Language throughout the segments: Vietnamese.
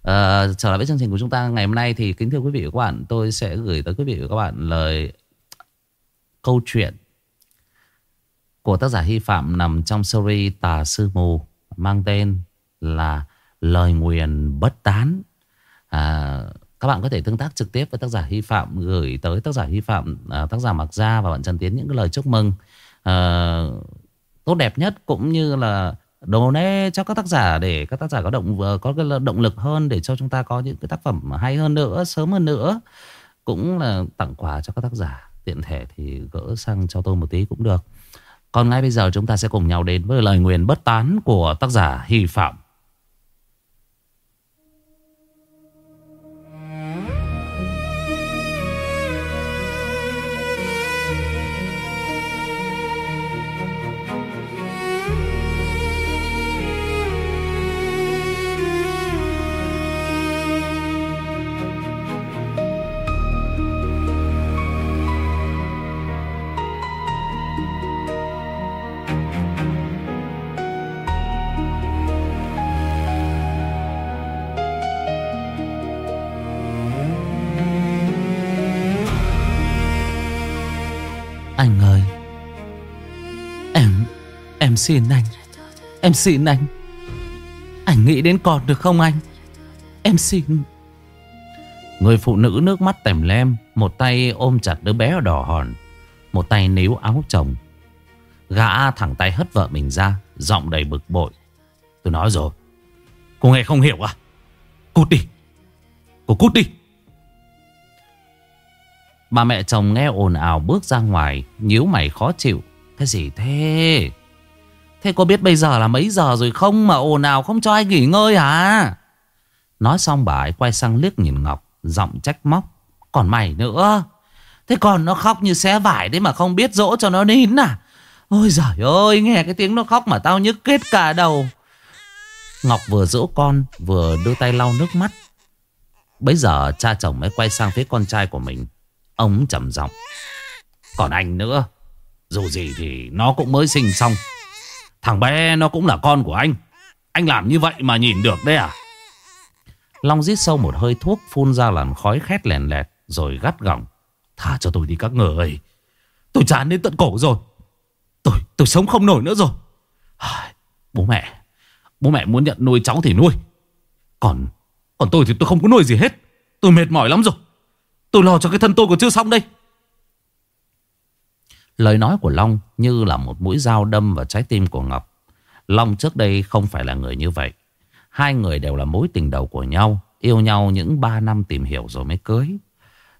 uh, Trở lại với chương trình của chúng ta ngày hôm nay Thì kính thưa quý vị và các bạn Tôi sẽ gửi tới quý vị và các bạn lời câu chuyện Của tác giả Hy Phạm nằm trong series Tà Sư Mù Mang tên là Lời Nguyền Bất Tán. À, Các bạn có thể tương tác trực tiếp với tác giả Hy Phạm Gửi tới tác giả Hy Phạm à, Tác giả Mạc Gia và bạn Trần Tiến những cái lời chúc mừng. À, Tốt đẹp nhất cũng như là donate cho các tác giả để các tác giả có động ờ, có cái động lực hơn để cho chúng ta có những cái tác phẩm hay hơn nữa, sớm hơn nữa. Cũng là tặng quà cho các tác giả, tiện thể thì gỡ sang cho tôi một tí cũng được. Còn ngay bây giờ chúng ta sẽ cùng nhau đến với lời nguyền bất tán của tác giả Hy Phạm. Xin anh. Em xin anh. Anh nghĩ đến con được không anh? Em xin. Người phụ nữ nước mắt tèm lem, Một tay ôm chặt đứa bé đỏ hòn, Một tay níu áo chồng. Gã thẳng tay hất vợ mình ra, Giọng đầy bực bội. Tôi nói rồi, Cô nghe không hiểu à? Cút đi. Cô cút đi. Bà mẹ chồng nghe ồn ào bước ra ngoài, nhíu mày khó chịu. Cái gì thế? Thế có biết bây giờ là mấy giờ rồi không Mà ồn ào không cho ai nghỉ ngơi hả? Nói xong bà ấy quay sang liếc nhìn Ngọc, Giọng trách móc. Còn mày nữa. Thế còn nó khóc như xé vải đấy mà không biết dỗ cho nó nín à? Ôi giời ơi, nghe cái tiếng nó khóc mà tao nhức kết cả đầu. Ngọc vừa dỗ con, Vừa đưa tay lau nước mắt. Bây giờ cha chồng mới quay sang phía con trai của mình. Ông trầm giọng. Còn anh nữa. Dù gì thì nó cũng mới sinh xong. Thằng bé nó cũng là con của anh. Anh làm như vậy mà nhìn được đấy à? Long rít sâu một hơi thuốc Phun ra làn khói khét lèn lẹt Rồi gắt gỏng. Thả cho tôi đi các người Tôi chán đến tận cổ rồi. Tôi tôi sống không nổi nữa rồi. Bố mẹ. Bố mẹ muốn nhận nuôi cháu thì nuôi. Còn còn tôi thì tôi không có nuôi gì hết. Tôi mệt mỏi lắm rồi. Tôi lo cho cái thân tôi còn chưa xong đây. Lời nói của Long như là một mũi dao đâm vào trái tim của Ngọc. Long trước đây không phải là người như vậy. Hai người đều là mối tình đầu của nhau, Yêu nhau những ba năm tìm hiểu rồi mới cưới.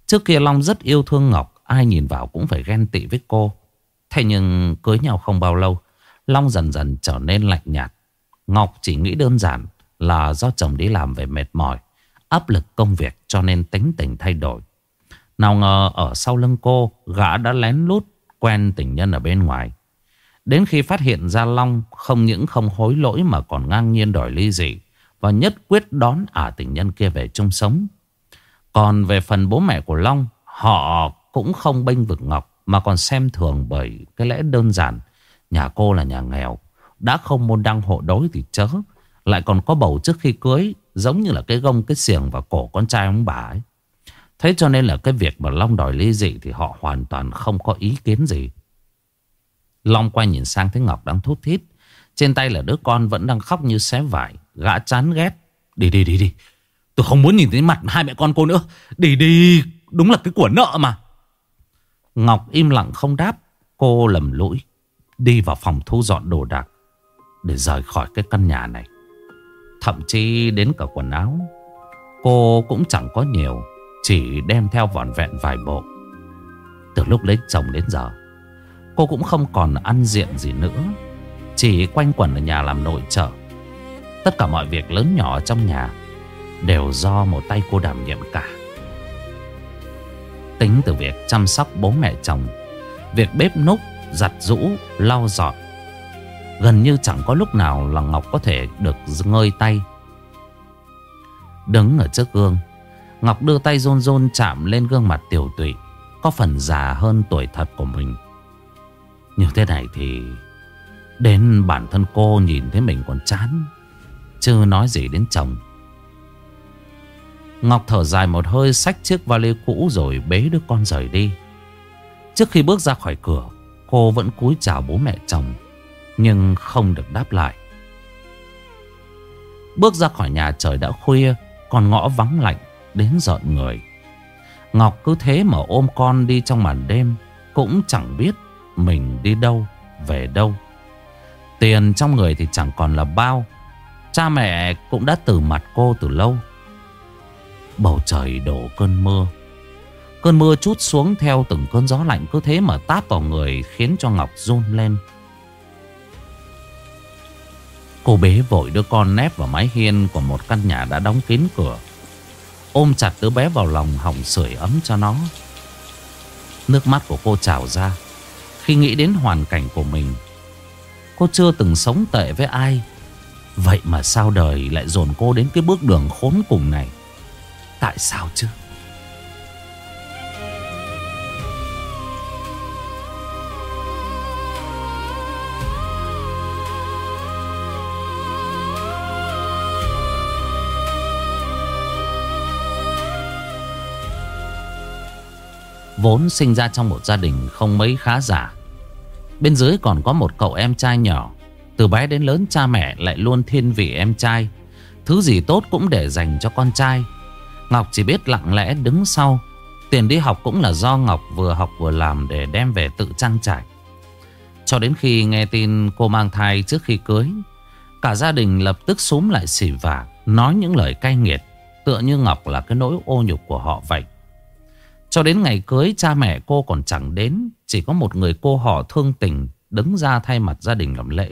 Trước kia Long rất yêu thương Ngọc, Ai nhìn vào cũng phải ghen tị với cô. Thế nhưng cưới nhau không bao lâu, Long dần dần trở nên lạnh nhạt. Ngọc chỉ nghĩ đơn giản là do chồng đi làm về mệt mỏi, Áp lực công việc cho nên tính tình thay đổi. Nào ngờ ở sau lưng cô, Gã đã lén lút quen tình nhân ở bên ngoài. Đến khi phát hiện ra Long Không những không hối lỗi Mà còn ngang nhiên đòi ly dị, Và nhất quyết đón ả tình nhân kia về chung sống. Còn về phần bố mẹ của Long, Họ cũng không bênh vực Ngọc, Mà còn xem thường bởi cái lẽ đơn giản, Nhà cô là nhà nghèo, Đã không môn đăng hộ đối thì chớ, Lại còn có bầu trước khi cưới, Giống như là cái gông, cái xiềng vào cổ con trai ông bà ấy. Thế cho nên là cái việc mà Long đòi ly dị thì họ hoàn toàn không có ý kiến gì. Long quay nhìn sang thấy Ngọc đang thút thít. Trên tay là đứa con vẫn đang khóc như xé vải. Gã chán ghét. Đi đi đi đi. Tôi không muốn nhìn thấy mặt hai mẹ con cô nữa. Đi đi. Đúng là cái của nợ mà. Ngọc im lặng không đáp. Cô lầm lũi. Đi vào phòng thu dọn đồ đạc. Để rời khỏi cái căn nhà này. Thậm chí đến cả quần áo. Cô cũng chẳng có nhiều. Chỉ đem theo vỏn vẹn vài bộ. Từ lúc lấy chồng đến giờ Cô cũng không còn ăn diện gì nữa. Chỉ quanh quẩn ở nhà làm nội trợ. Tất cả mọi việc lớn nhỏ trong nhà Đều do một tay cô đảm nhiệm cả. Tính từ việc chăm sóc bố mẹ chồng Việc bếp núc, giặt rũ, lau dọn Gần như chẳng có lúc nào là Ngọc có thể được ngơi tay. Đứng ở trước gương Ngọc đưa tay rôn rôn chạm lên gương mặt tiểu tụy Có phần già hơn tuổi thật của mình Như thế này thì Đến bản thân cô nhìn thấy mình còn chán Chưa nói gì đến chồng Ngọc thở dài một hơi xách chiếc vali cũ rồi bế đứa con rời đi. Trước khi bước ra khỏi cửa, cô vẫn cúi chào bố mẹ chồng, nhưng không được đáp lại. Bước ra khỏi nhà trời đã khuya, còn ngõ vắng lạnh đến giận người. Ngọc cứ thế mà ôm con đi trong màn đêm, cũng chẳng biết mình đi đâu, về đâu. Tiền trong người thì chẳng còn là bao. Cha mẹ cũng đã từ mặt cô từ lâu. Bầu trời đổ cơn mưa Cơn mưa chút xuống theo từng cơn gió lạnh cứ thế mà táp vào người khiến cho Ngọc run lên. Cô bé vội đưa con nép vào mái hiên của một căn nhà đã đóng kín cửa. Ôm chặt đứa bé vào lòng hỏng sưởi ấm cho nó. Nước mắt của cô trào ra khi nghĩ đến hoàn cảnh của mình. Cô chưa từng sống tệ với ai. Vậy mà sao đời lại dồn cô đến cái bước đường khốn cùng này? Tại sao chứ? Vốn sinh ra trong một gia đình không mấy khá giả. Bên dưới còn có một cậu em trai nhỏ. Từ bé đến lớn cha mẹ lại luôn thiên vị em trai. Thứ gì tốt cũng để dành cho con trai. Ngọc chỉ biết lặng lẽ đứng sau. Tiền đi học cũng là do Ngọc vừa học vừa làm để đem về tự trang trải. Cho đến khi nghe tin cô mang thai trước khi cưới, Cả gia đình lập tức xúm lại xỉ vả, Nói những lời cay nghiệt, Tựa như Ngọc là cái nỗi ô nhục của họ vậy cho đến ngày cưới, cha mẹ cô còn chẳng đến, Chỉ có một người cô họ thương tình Đứng ra thay mặt gia đình làm lễ.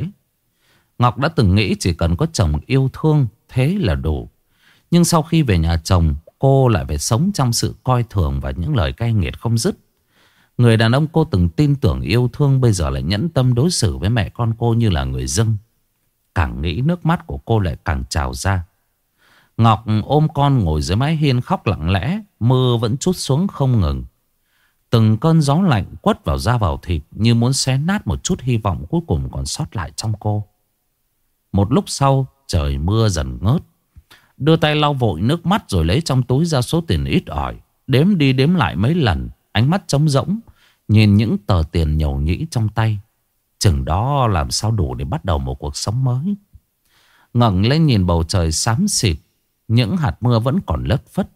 Ngọc đã từng nghĩ chỉ cần có chồng yêu thương, Thế là đủ. Nhưng sau khi về nhà chồng, Cô lại phải sống trong sự coi thường Và những lời cay nghiệt không dứt. Người đàn ông cô từng tin tưởng yêu thương Bây giờ lại nhẫn tâm đối xử với mẹ con cô như là người dưng Càng nghĩ nước mắt của cô lại càng trào ra. Ngọc ôm con ngồi dưới mái hiên khóc lặng lẽ, Mưa vẫn chút xuống không ngừng. Từng cơn gió lạnh quất vào da vào thịt Như muốn xé nát một chút hy vọng cuối cùng còn sót lại trong cô. Một lúc sau, trời mưa dần ngớt. Đưa tay lau vội nước mắt rồi lấy trong túi ra số tiền ít ỏi, Đếm đi đếm lại mấy lần, Ánh mắt trống rỗng, Nhìn những tờ tiền nhầu nhĩ trong tay. Chừng đó làm sao đủ để bắt đầu một cuộc sống mới? Ngẩng lên nhìn bầu trời xám xịt những hạt mưa vẫn còn lất phất.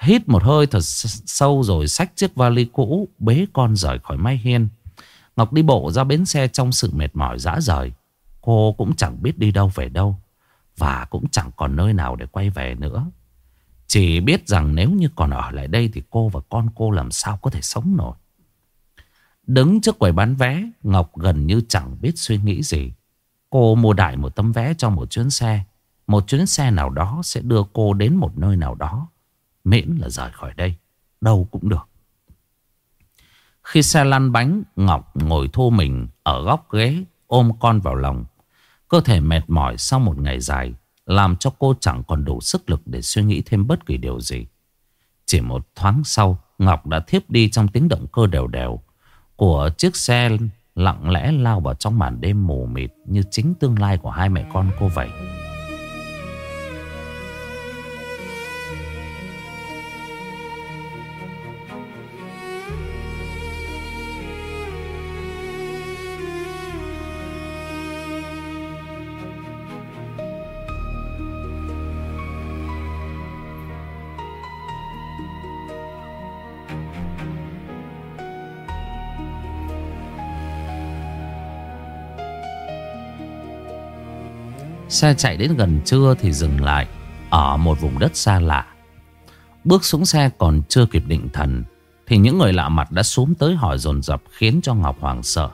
Hít một hơi thật sâu rồi xách chiếc vali cũ, Bế con rời khỏi mái hiên. Ngọc đi bộ ra bến xe trong sự mệt mỏi dã rời. Cô cũng chẳng biết đi đâu về đâu, Và cũng chẳng còn nơi nào để quay về nữa. Chỉ biết rằng nếu như còn ở lại đây Thì cô và con cô làm sao có thể sống nổi. Đứng trước quầy bán vé, Ngọc gần như chẳng biết suy nghĩ gì. Cô mua đại một tấm vé cho một chuyến xe một chuyến xe nào đó sẽ đưa cô đến một nơi nào đó. Miễn là rời khỏi đây. Đâu cũng được. Khi xe lăn bánh, Ngọc ngồi thu mình ở góc ghế, ôm con vào lòng. Cơ thể mệt mỏi sau một ngày dài, làm cho cô chẳng còn đủ sức lực để suy nghĩ thêm bất kỳ điều gì. Chỉ một thoáng sau, Ngọc đã thiếp đi trong tiếng động cơ đều đều của chiếc xe lặng lẽ lao vào trong màn đêm mù mịt như chính tương lai của hai mẹ con cô vậy. Xe chạy đến gần trưa thì dừng lại Ở một vùng đất xa lạ. Bước xuống xe còn chưa kịp định thần, Thì những người lạ mặt đã xuống tới hỏi dồn dập Khiến cho Ngọc hoàng sợ.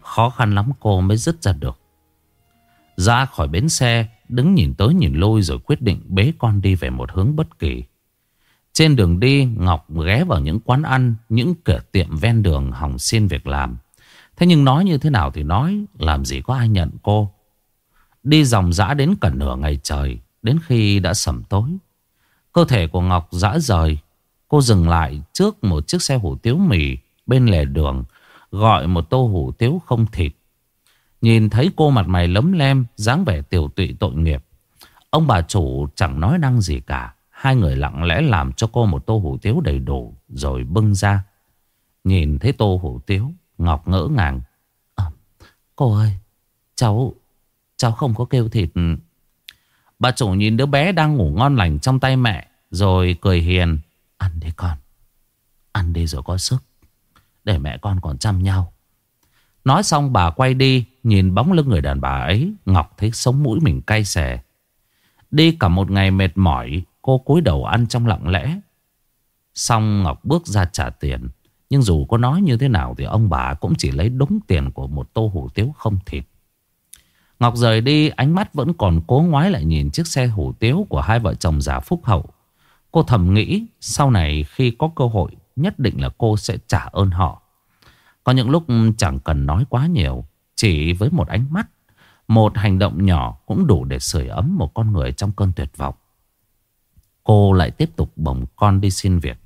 Khó khăn lắm cô mới dứt ra được. Ra khỏi bến xe, Đứng nhìn tới nhìn lui rồi quyết định bế con đi về một hướng bất kỳ. Trên đường đi, Ngọc ghé vào những quán ăn, Những cửa tiệm ven đường hỏng xin việc làm. Thế nhưng nói như thế nào thì nói, Làm gì có ai nhận cô. Đi dòng dã đến cả nửa ngày trời Đến khi đã sẩm tối. Cơ thể của Ngọc dã rời. Cô dừng lại trước một chiếc xe hủ tiếu mì Bên lề đường Gọi một tô hủ tiếu không thịt. Nhìn thấy cô mặt mày lấm lem dáng vẻ tiểu tụy tội nghiệp. Ông bà chủ chẳng nói năng gì cả. Hai người lặng lẽ làm cho cô một tô hủ tiếu đầy đủ Rồi bưng ra. Nhìn thấy tô hủ tiếu Ngọc ngỡ ngàng. À, Cô ơi Cháu Cháu không có kêu thịt. Ừ. Bà chủ nhìn đứa bé đang ngủ ngon lành trong tay mẹ, Rồi cười hiền. Ăn đi con. Ăn đi rồi có sức. Để mẹ con còn chăm nhau. Nói xong bà quay đi, Nhìn bóng lưng người đàn bà ấy. Ngọc thấy sống mũi mình cay xè. Đi cả một ngày mệt mỏi, Cô cúi đầu ăn trong lặng lẽ. Xong Ngọc bước ra trả tiền. Nhưng dù có nói như thế nào Thì ông bà cũng chỉ lấy đúng tiền Của một tô hủ tiếu không thịt. Ngọc rời đi ánh mắt vẫn còn cố ngoái lại nhìn chiếc xe hủ tiếu của hai vợ chồng già phúc hậu. Cô thầm nghĩ sau này khi có cơ hội nhất định là cô sẽ trả ơn họ. Có những lúc chẳng cần nói quá nhiều, chỉ với một ánh mắt, một hành động nhỏ cũng đủ để sưởi ấm một con người trong cơn tuyệt vọng. Cô lại tiếp tục bồng con đi xin việc.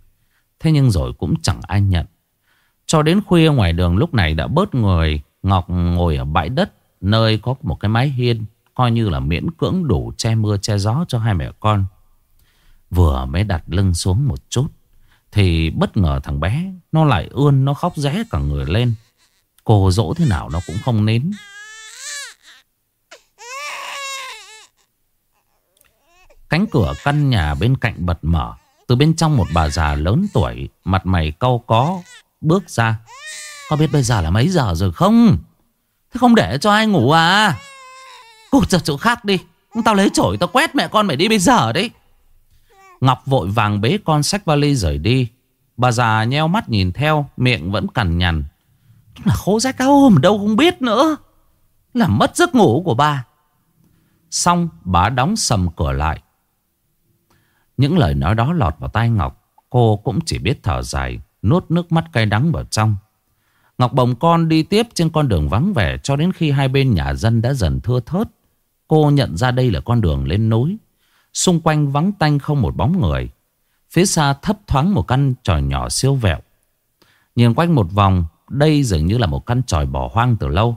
Thế nhưng rồi cũng chẳng ai nhận. Cho đến khuya ngoài đường lúc này đã bớt người, Ngọc ngồi ở bãi đất Nơi có một cái mái hiên, Coi như là miễn cưỡng đủ che mưa che gió cho hai mẹ con. Vừa mới đặt lưng xuống một chút, Thì bất ngờ thằng bé, Nó lại ươn, nó khóc ré cả người lên. Cô dỗ thế nào nó cũng không nín. Cánh cửa căn nhà bên cạnh bật mở. Từ bên trong một bà già lớn tuổi, Mặt mày cau có, Bước ra. Có biết bây giờ là mấy giờ rồi không? Thế không để cho ai ngủ à? Cút ra chỗ khác đi. Tao lấy chổi, tao quét mẹ con mày đi bây giờ đấy. Ngọc vội vàng bế con sách vali rời đi. Bà già nheo mắt nhìn theo, Miệng vẫn cằn nhằn. Là khố rách áo hôm đâu không biết nữa. Làm mất giấc ngủ của bà. Xong, bà đóng sầm cửa lại. Những lời nói đó lọt vào tai Ngọc. Cô cũng chỉ biết thở dài, Nuốt nước mắt cay đắng vào trong. Ngọc bồng con đi tiếp trên con đường vắng vẻ cho đến khi hai bên nhà dân đã dần thưa thớt. Cô nhận ra đây là con đường lên núi. Xung quanh vắng tanh không một bóng người. Phía xa thấp thoáng một căn tròi nhỏ siêu vẹo. Nhìn quanh một vòng, đây dường như là một căn tròi bỏ hoang từ lâu.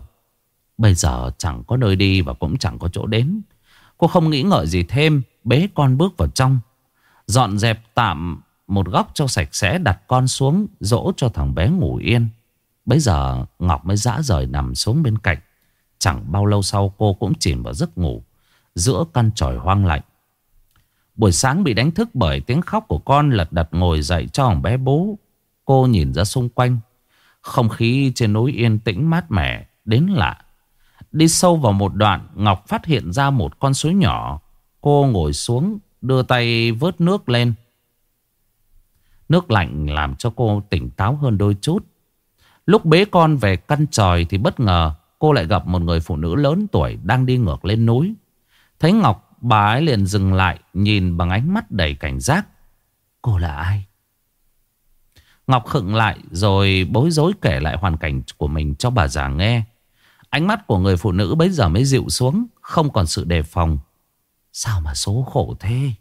Bây giờ chẳng có nơi đi và cũng chẳng có chỗ đến. Cô không nghĩ ngợi gì thêm, bế con bước vào trong. Dọn dẹp tạm một góc cho sạch sẽ đặt con xuống, dỗ cho thằng bé ngủ yên. Bây giờ Ngọc mới dã rời nằm xuống bên cạnh. Chẳng bao lâu sau cô cũng chìm vào giấc ngủ, giữa căn tròi hoang lạnh. Buổi sáng bị đánh thức bởi tiếng khóc của con lật đật ngồi dậy cho thằng bé bố. Cô nhìn ra xung quanh. Không khí trên núi yên tĩnh mát mẻ, đến lạ. Đi sâu vào một đoạn, Ngọc phát hiện ra một con suối nhỏ. Cô ngồi xuống, đưa tay vớt nước lên. Nước lạnh làm cho cô tỉnh táo hơn đôi chút. Lúc bế con về căn tròi thì bất ngờ cô lại gặp một người phụ nữ lớn tuổi đang đi ngược lên núi. Thấy Ngọc, bà ấy liền dừng lại nhìn bằng ánh mắt đầy cảnh giác. Cô là ai? Ngọc khựng lại rồi bối rối kể lại hoàn cảnh của mình cho bà già nghe. Ánh mắt của người phụ nữ bấy giờ mới dịu xuống, không còn sự đề phòng. Sao mà số khổ thế?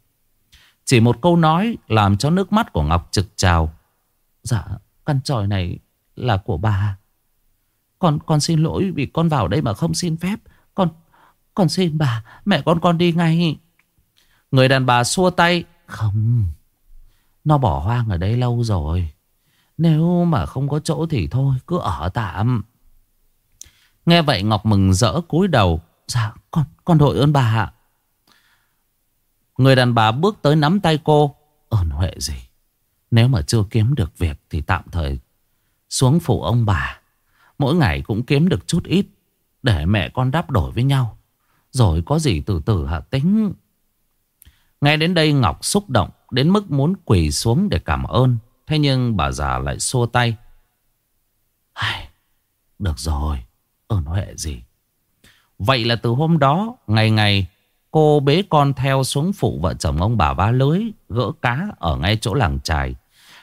Chỉ một câu nói làm cho nước mắt của Ngọc trực trào. Dạ, căn tròi này là của bà. Con con xin lỗi vì con vào đây mà không xin phép. Con con xin bà, mẹ con con đi ngay. Người đàn bà xua tay. Không, nó bỏ hoang ở đây lâu rồi. Nếu mà không có chỗ thì thôi, cứ ở tạm. Nghe vậy Ngọc mừng rỡ cúi đầu. Dạ, con con đội ơn bà ạ. Người đàn bà bước tới nắm tay cô. Ơn huệ gì? Nếu mà chưa kiếm được việc thì tạm thời xuống phủ ông bà. Mỗi ngày cũng kiếm được chút ít để mẹ con đáp đổi với nhau. Rồi có gì từ từ hạ tính. nghe đến đây Ngọc xúc động đến mức muốn quỳ xuống để cảm ơn. Thế nhưng bà già lại xua tay. Ai, được rồi, ơn huệ gì. Vậy là từ hôm đó, ngày ngày cô bế con theo xuống phụ vợ chồng ông bà vá lưới, gỡ cá ở ngay chỗ làng trài.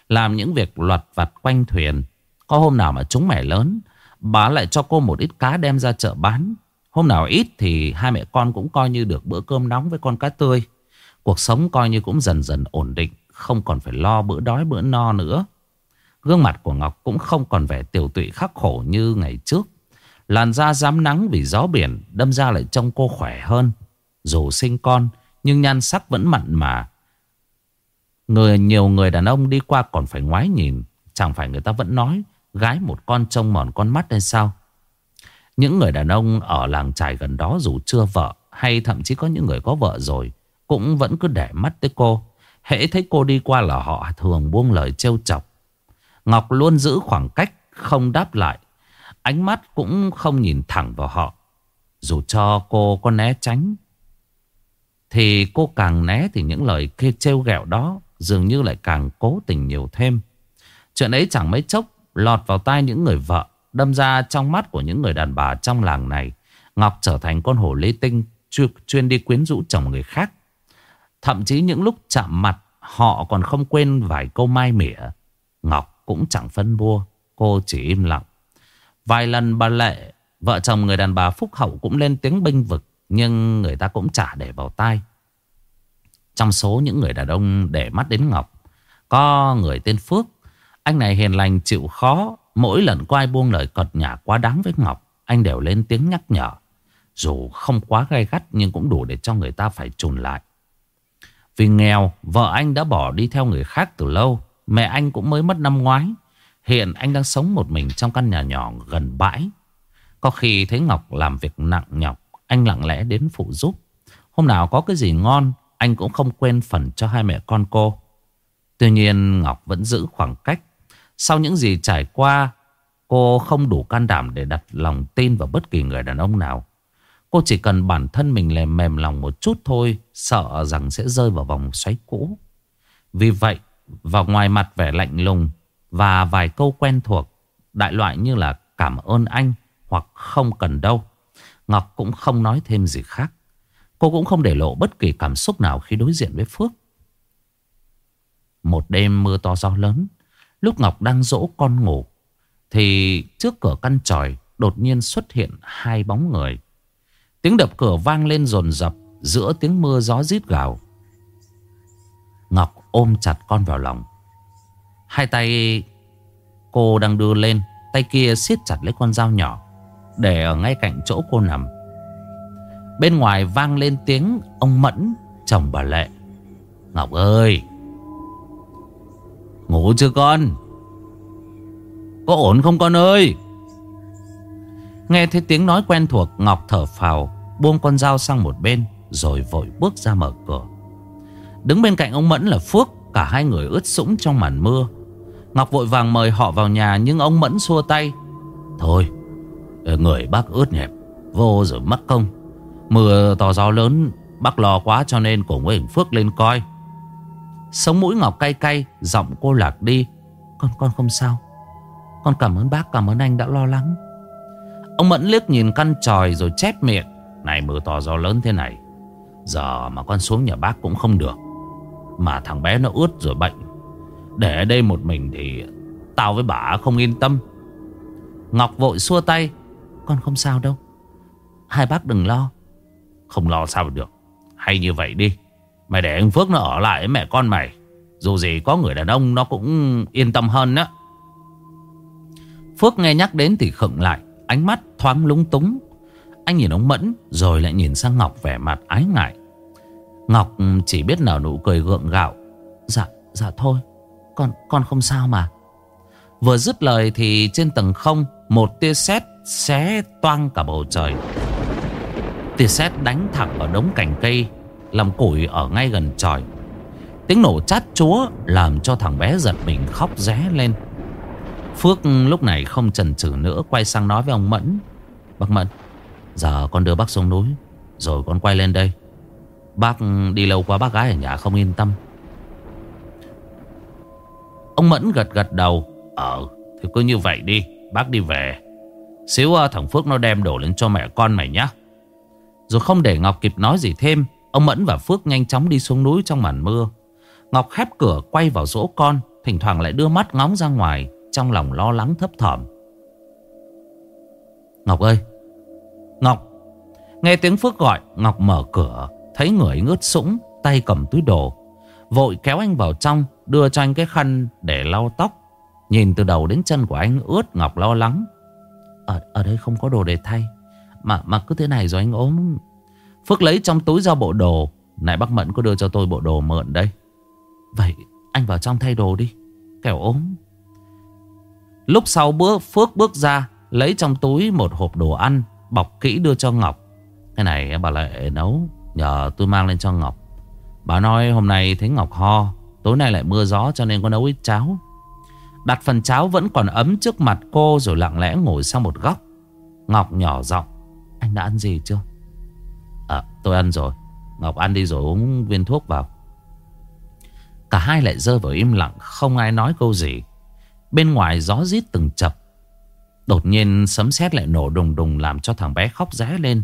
Làm những việc loạt vặt quanh thuyền. Có hôm nào mà chúng mẻ lớn, Bà lại cho cô một ít cá đem ra chợ bán. Hôm nào ít thì hai mẹ con cũng coi như được bữa cơm nóng với con cá tươi. Cuộc sống coi như cũng dần dần ổn định, Không còn phải lo bữa đói bữa no nữa. Gương mặt của Ngọc cũng không còn vẻ tiểu tụy khắc khổ như ngày trước. Làn da dám nắng vì gió biển, Đâm ra lại trông cô khỏe hơn. Dù sinh con, Nhưng nhan sắc vẫn mặn mà. Người, nhiều người đàn ông đi qua còn phải ngoái nhìn. Chẳng phải người ta vẫn nói Gái một con trông mòn con mắt hay sao? Những người đàn ông ở làng trài gần đó dù chưa vợ, Hay thậm chí có những người có vợ rồi, Cũng vẫn cứ để mắt tới cô. Hễ thấy cô đi qua là họ thường buông lời trêu chọc. Ngọc luôn giữ khoảng cách, Không đáp lại. Ánh mắt cũng không nhìn thẳng vào họ. Dù cho cô có né tránh, Thì cô càng né Thì những lời kia trêu ghẹo đó Dường như lại càng cố tình nhiều thêm. Chuyện ấy chẳng mấy chốc Lọt vào tai những người vợ, Đâm ra trong mắt của những người đàn bà trong làng này, Ngọc trở thành con hổ lê tinh Chuyên đi quyến rũ chồng người khác. Thậm chí những lúc chạm mặt, Họ còn không quên vài câu mai mỉa. Ngọc cũng chẳng phân bua, Cô chỉ im lặng. Vài lần bà Lệ, Vợ chồng người đàn bà Phúc Hậu cũng lên tiếng binh vực, Nhưng người ta cũng chả để vào tai. Trong số những người đàn ông để mắt đến Ngọc, Có người tên Phước anh này hiền lành, chịu khó, Mỗi lần có ai buông lời cật nhả quá đáng với Ngọc, Anh đều lên tiếng nhắc nhở. Dù không quá gay gắt, Nhưng cũng đủ để cho người ta phải trùn lại. Vì nghèo, Vợ anh đã bỏ đi theo người khác từ lâu, Mẹ anh cũng mới mất năm ngoái. Hiện anh đang sống một mình trong căn nhà nhỏ gần bãi. Có khi thấy Ngọc làm việc nặng nhọc, Anh lặng lẽ đến phụ giúp. Hôm nào có cái gì ngon, Anh cũng không quên phần cho hai mẹ con cô. Tuy nhiên, Ngọc vẫn giữ khoảng cách sau những gì trải qua, Cô không đủ can đảm để đặt lòng tin vào bất kỳ người đàn ông nào. Cô chỉ cần bản thân mình lèm mềm lòng một chút thôi, Sợ rằng sẽ rơi vào vòng xoáy cũ. Vì vậy, Vào ngoài mặt vẻ lạnh lùng Và vài câu quen thuộc, Đại loại như là cảm ơn anh Hoặc không cần đâu Ngọc cũng không nói thêm gì khác. Cô cũng không để lộ bất kỳ cảm xúc nào khi đối diện với Phước. Một đêm mưa to gió lớn Lúc Ngọc đang dỗ con ngủ, Thì trước cửa căn tròi Đột nhiên xuất hiện hai bóng người. Tiếng đập cửa vang lên rồn rập Giữa tiếng mưa gió rít gào. Ngọc ôm chặt con vào lòng. Hai tay cô đang đưa lên, Tay kia siết chặt lấy con dao nhỏ Để ở ngay cạnh chỗ cô nằm. Bên ngoài vang lên tiếng Ông Mẫn, Chồng bà Lệ. Ngọc ơi! Ngủ chưa con? Có ổn không con ơi? Nghe thấy tiếng nói quen thuộc, Ngọc thở phào, Buông con dao sang một bên, Rồi vội bước ra mở cửa. Đứng bên cạnh ông Mẫn là Phước, Cả hai người ướt sũng trong màn mưa. Ngọc vội vàng mời họ vào nhà, Nhưng ông Mẫn xua tay. Thôi ờ, Người bác ướt nhẹp, Vô rồi mất công. Mưa to gió lớn, Bác lo quá cho nên cùng với hình Phước lên coi. Sống mũi Ngọc cay cay, Giọng cô lạc đi. Con con không sao. Con cảm ơn bác, cảm ơn anh đã lo lắng. Ông Mẫn liếc nhìn căn tròi rồi chép miệng. Này, mưa to gió lớn thế này. Giờ mà con xuống nhà bác cũng không được. Mà thằng bé nó ướt rồi bệnh. Để ở đây một mình thì Tao với bà không yên tâm. Ngọc vội xua tay. Con không sao đâu. Hai bác đừng lo. Không lo sao được. Hay như vậy đi. Mày để anh Phước nó ở lại với mẹ con mày. Dù gì có người đàn ông nó cũng yên tâm hơn á Phước nghe nhắc đến thì khựng lại Ánh mắt thoáng lúng túng. Anh nhìn ông Mẫn Rồi lại nhìn sang Ngọc vẻ mặt ái ngại. Ngọc chỉ biết nở nụ cười gượng gạo. Dạ, dạ thôi Con, con không sao mà. Vừa dứt lời thì trên tầng không Một tia sét xé toang cả bầu trời. Tia sét đánh thẳng vào đống cành cây làm củi ở ngay gần tròi Tiếng nổ chát chúa Làm cho thằng bé giật mình khóc ré lên. Phước lúc này không chần chừ nữa, Quay sang nói với ông Mẫn. Bác Mẫn, Giờ con đưa bác xuống núi, Rồi con quay lên đây. Bác đi lâu quá, bác gái ở nhà không yên tâm. Ông Mẫn gật gật đầu. Ờ thì cứ như vậy đi, Bác đi về. Xíu ờ, thằng Phước nó đem đổ lên cho mẹ con mày nhá. Rồi không để Ngọc kịp nói gì thêm Ông Mẫn và Phước nhanh chóng đi xuống núi trong màn mưa. Ngọc khép cửa quay vào dỗ con Thỉnh thoảng lại đưa mắt ngóng ra ngoài Trong lòng lo lắng thấp thỏm. Ngọc ơi! Ngọc! Nghe tiếng Phước gọi Ngọc mở cửa Thấy người ngớt sũng Tay cầm túi đồ. Vội kéo anh vào trong Đưa cho anh cái khăn để lau tóc. Nhìn từ đầu đến chân của anh ướt Ngọc lo lắng. Ở, ở đây không có đồ để thay. Mà mà cứ thế này rồi anh ốm. Phước lấy trong túi ra bộ đồ. Này bác Mẫn, có đưa cho tôi bộ đồ mượn đây. Vậy, Anh vào trong thay đồ đi. Kẻo ốm. Lúc sau bước, Phước bước ra, Lấy trong túi một hộp đồ ăn, Bọc kỹ đưa cho Ngọc. Cái này bà lại nấu, Nhờ tôi mang lên cho Ngọc. Bà nói hôm nay thấy Ngọc ho, Tối nay lại mưa gió cho nên có nấu ít cháo. Đặt phần cháo vẫn còn ấm trước mặt cô Rồi lặng lẽ ngồi sang một góc. Ngọc nhỏ giọng, Anh đã ăn gì chưa? À tôi ăn rồi. Ngọc ăn đi rồi uống viên thuốc vào. Cả hai lại rơi vào im lặng Không ai nói câu gì. Bên ngoài gió rít từng chập. Đột nhiên sấm sét lại nổ đùng đùng Làm cho thằng bé khóc ré lên.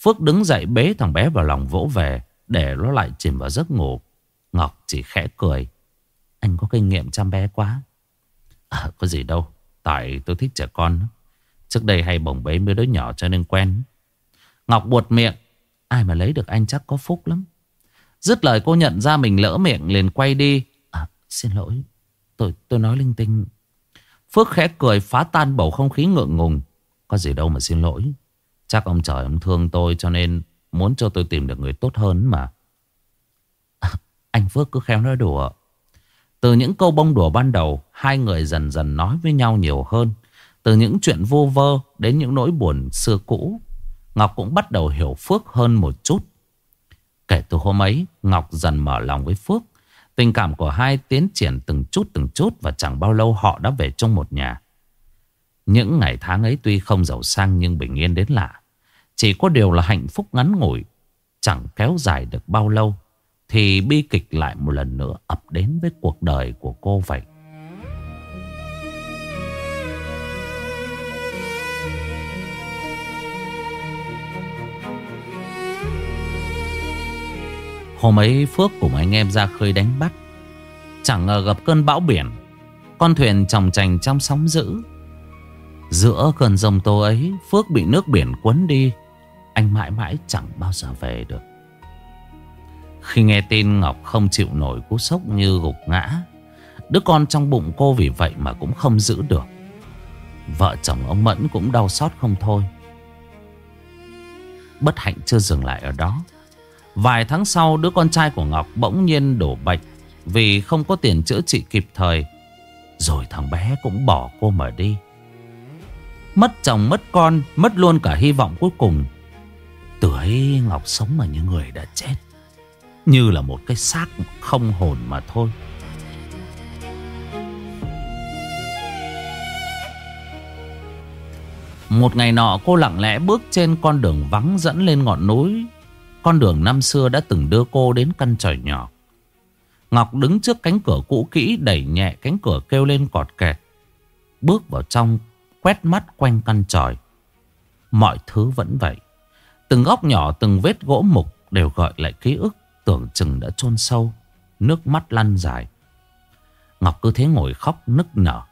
Phước đứng dậy bế thằng bé vào lòng vỗ về Để nó lại chìm vào giấc ngủ. Ngọc chỉ khẽ cười. Anh có kinh nghiệm chăm bé quá. À, Có gì đâu. Tại tôi thích trẻ con. Trước đây hay bồng bế mấy đứa nhỏ cho nên quen. Ngọc buột miệng. Ai mà lấy được anh chắc có phúc lắm. Dứt lời cô nhận ra mình lỡ miệng liền quay đi. À, Xin lỗi. Tôi tôi nói linh tinh. Phước khẽ cười phá tan bầu không khí ngượng ngùng. Có gì đâu mà xin lỗi. Chắc ông trời ông thương tôi cho nên Muốn cho tôi tìm được người tốt hơn mà. À, Anh Phước cứ khéo nói đùa. Từ những câu bông đùa ban đầu Hai người dần dần nói với nhau nhiều hơn. Từ những chuyện vô vơ Đến những nỗi buồn xưa cũ. Ngọc cũng bắt đầu hiểu Phước hơn một chút. Kể từ hôm ấy, Ngọc dần mở lòng với Phước. Tình cảm của hai tiến triển từng chút từng chút Và chẳng bao lâu họ đã về chung một nhà. Những ngày tháng ấy tuy không giàu sang Nhưng bình yên đến lạ. Chỉ có điều là hạnh phúc ngắn ngủi, Chẳng kéo dài được bao lâu, Thì bi kịch lại một lần nữa ập đến với cuộc đời của cô vậy. Hôm ấy Phước cùng anh em ra khơi đánh bắt. Chẳng ngờ gặp cơn bão biển. Con thuyền tròng trành trong sóng dữ. Giữa cơn rồng tố ấy, Phước bị nước biển cuốn đi. Anh mãi mãi chẳng bao giờ về được. Khi nghe tin Ngọc không chịu nổi cú sốc như gục ngã, Đứa con trong bụng cô vì vậy mà cũng không giữ được. Vợ chồng ông Mẫn cũng đau xót không thôi. Bất hạnh chưa dừng lại ở đó. Vài tháng sau, đứa con trai của Ngọc bỗng nhiên đổ bệnh Vì không có tiền chữa trị kịp thời. Rồi thằng bé cũng bỏ cô mà đi. Mất chồng, mất con, Mất luôn cả hy vọng cuối cùng. Từ ấy, Ngọc sống mà như người đã chết, Như là một cái xác không hồn mà thôi. Một ngày nọ, cô lặng lẽ bước trên con đường vắng dẫn lên ngọn núi con đường năm xưa đã từng đưa cô đến căn tròi nhỏ. Ngọc đứng trước cánh cửa cũ kỹ đẩy nhẹ cánh cửa kêu lên cọt kẹt. Bước vào trong, quét mắt quanh căn tròi. Mọi thứ vẫn vậy. Từng góc nhỏ, từng vết gỗ mục đều gọi lại ký ức tưởng chừng đã chôn sâu. Nước mắt lăn dài. Ngọc cứ thế ngồi khóc nức nở.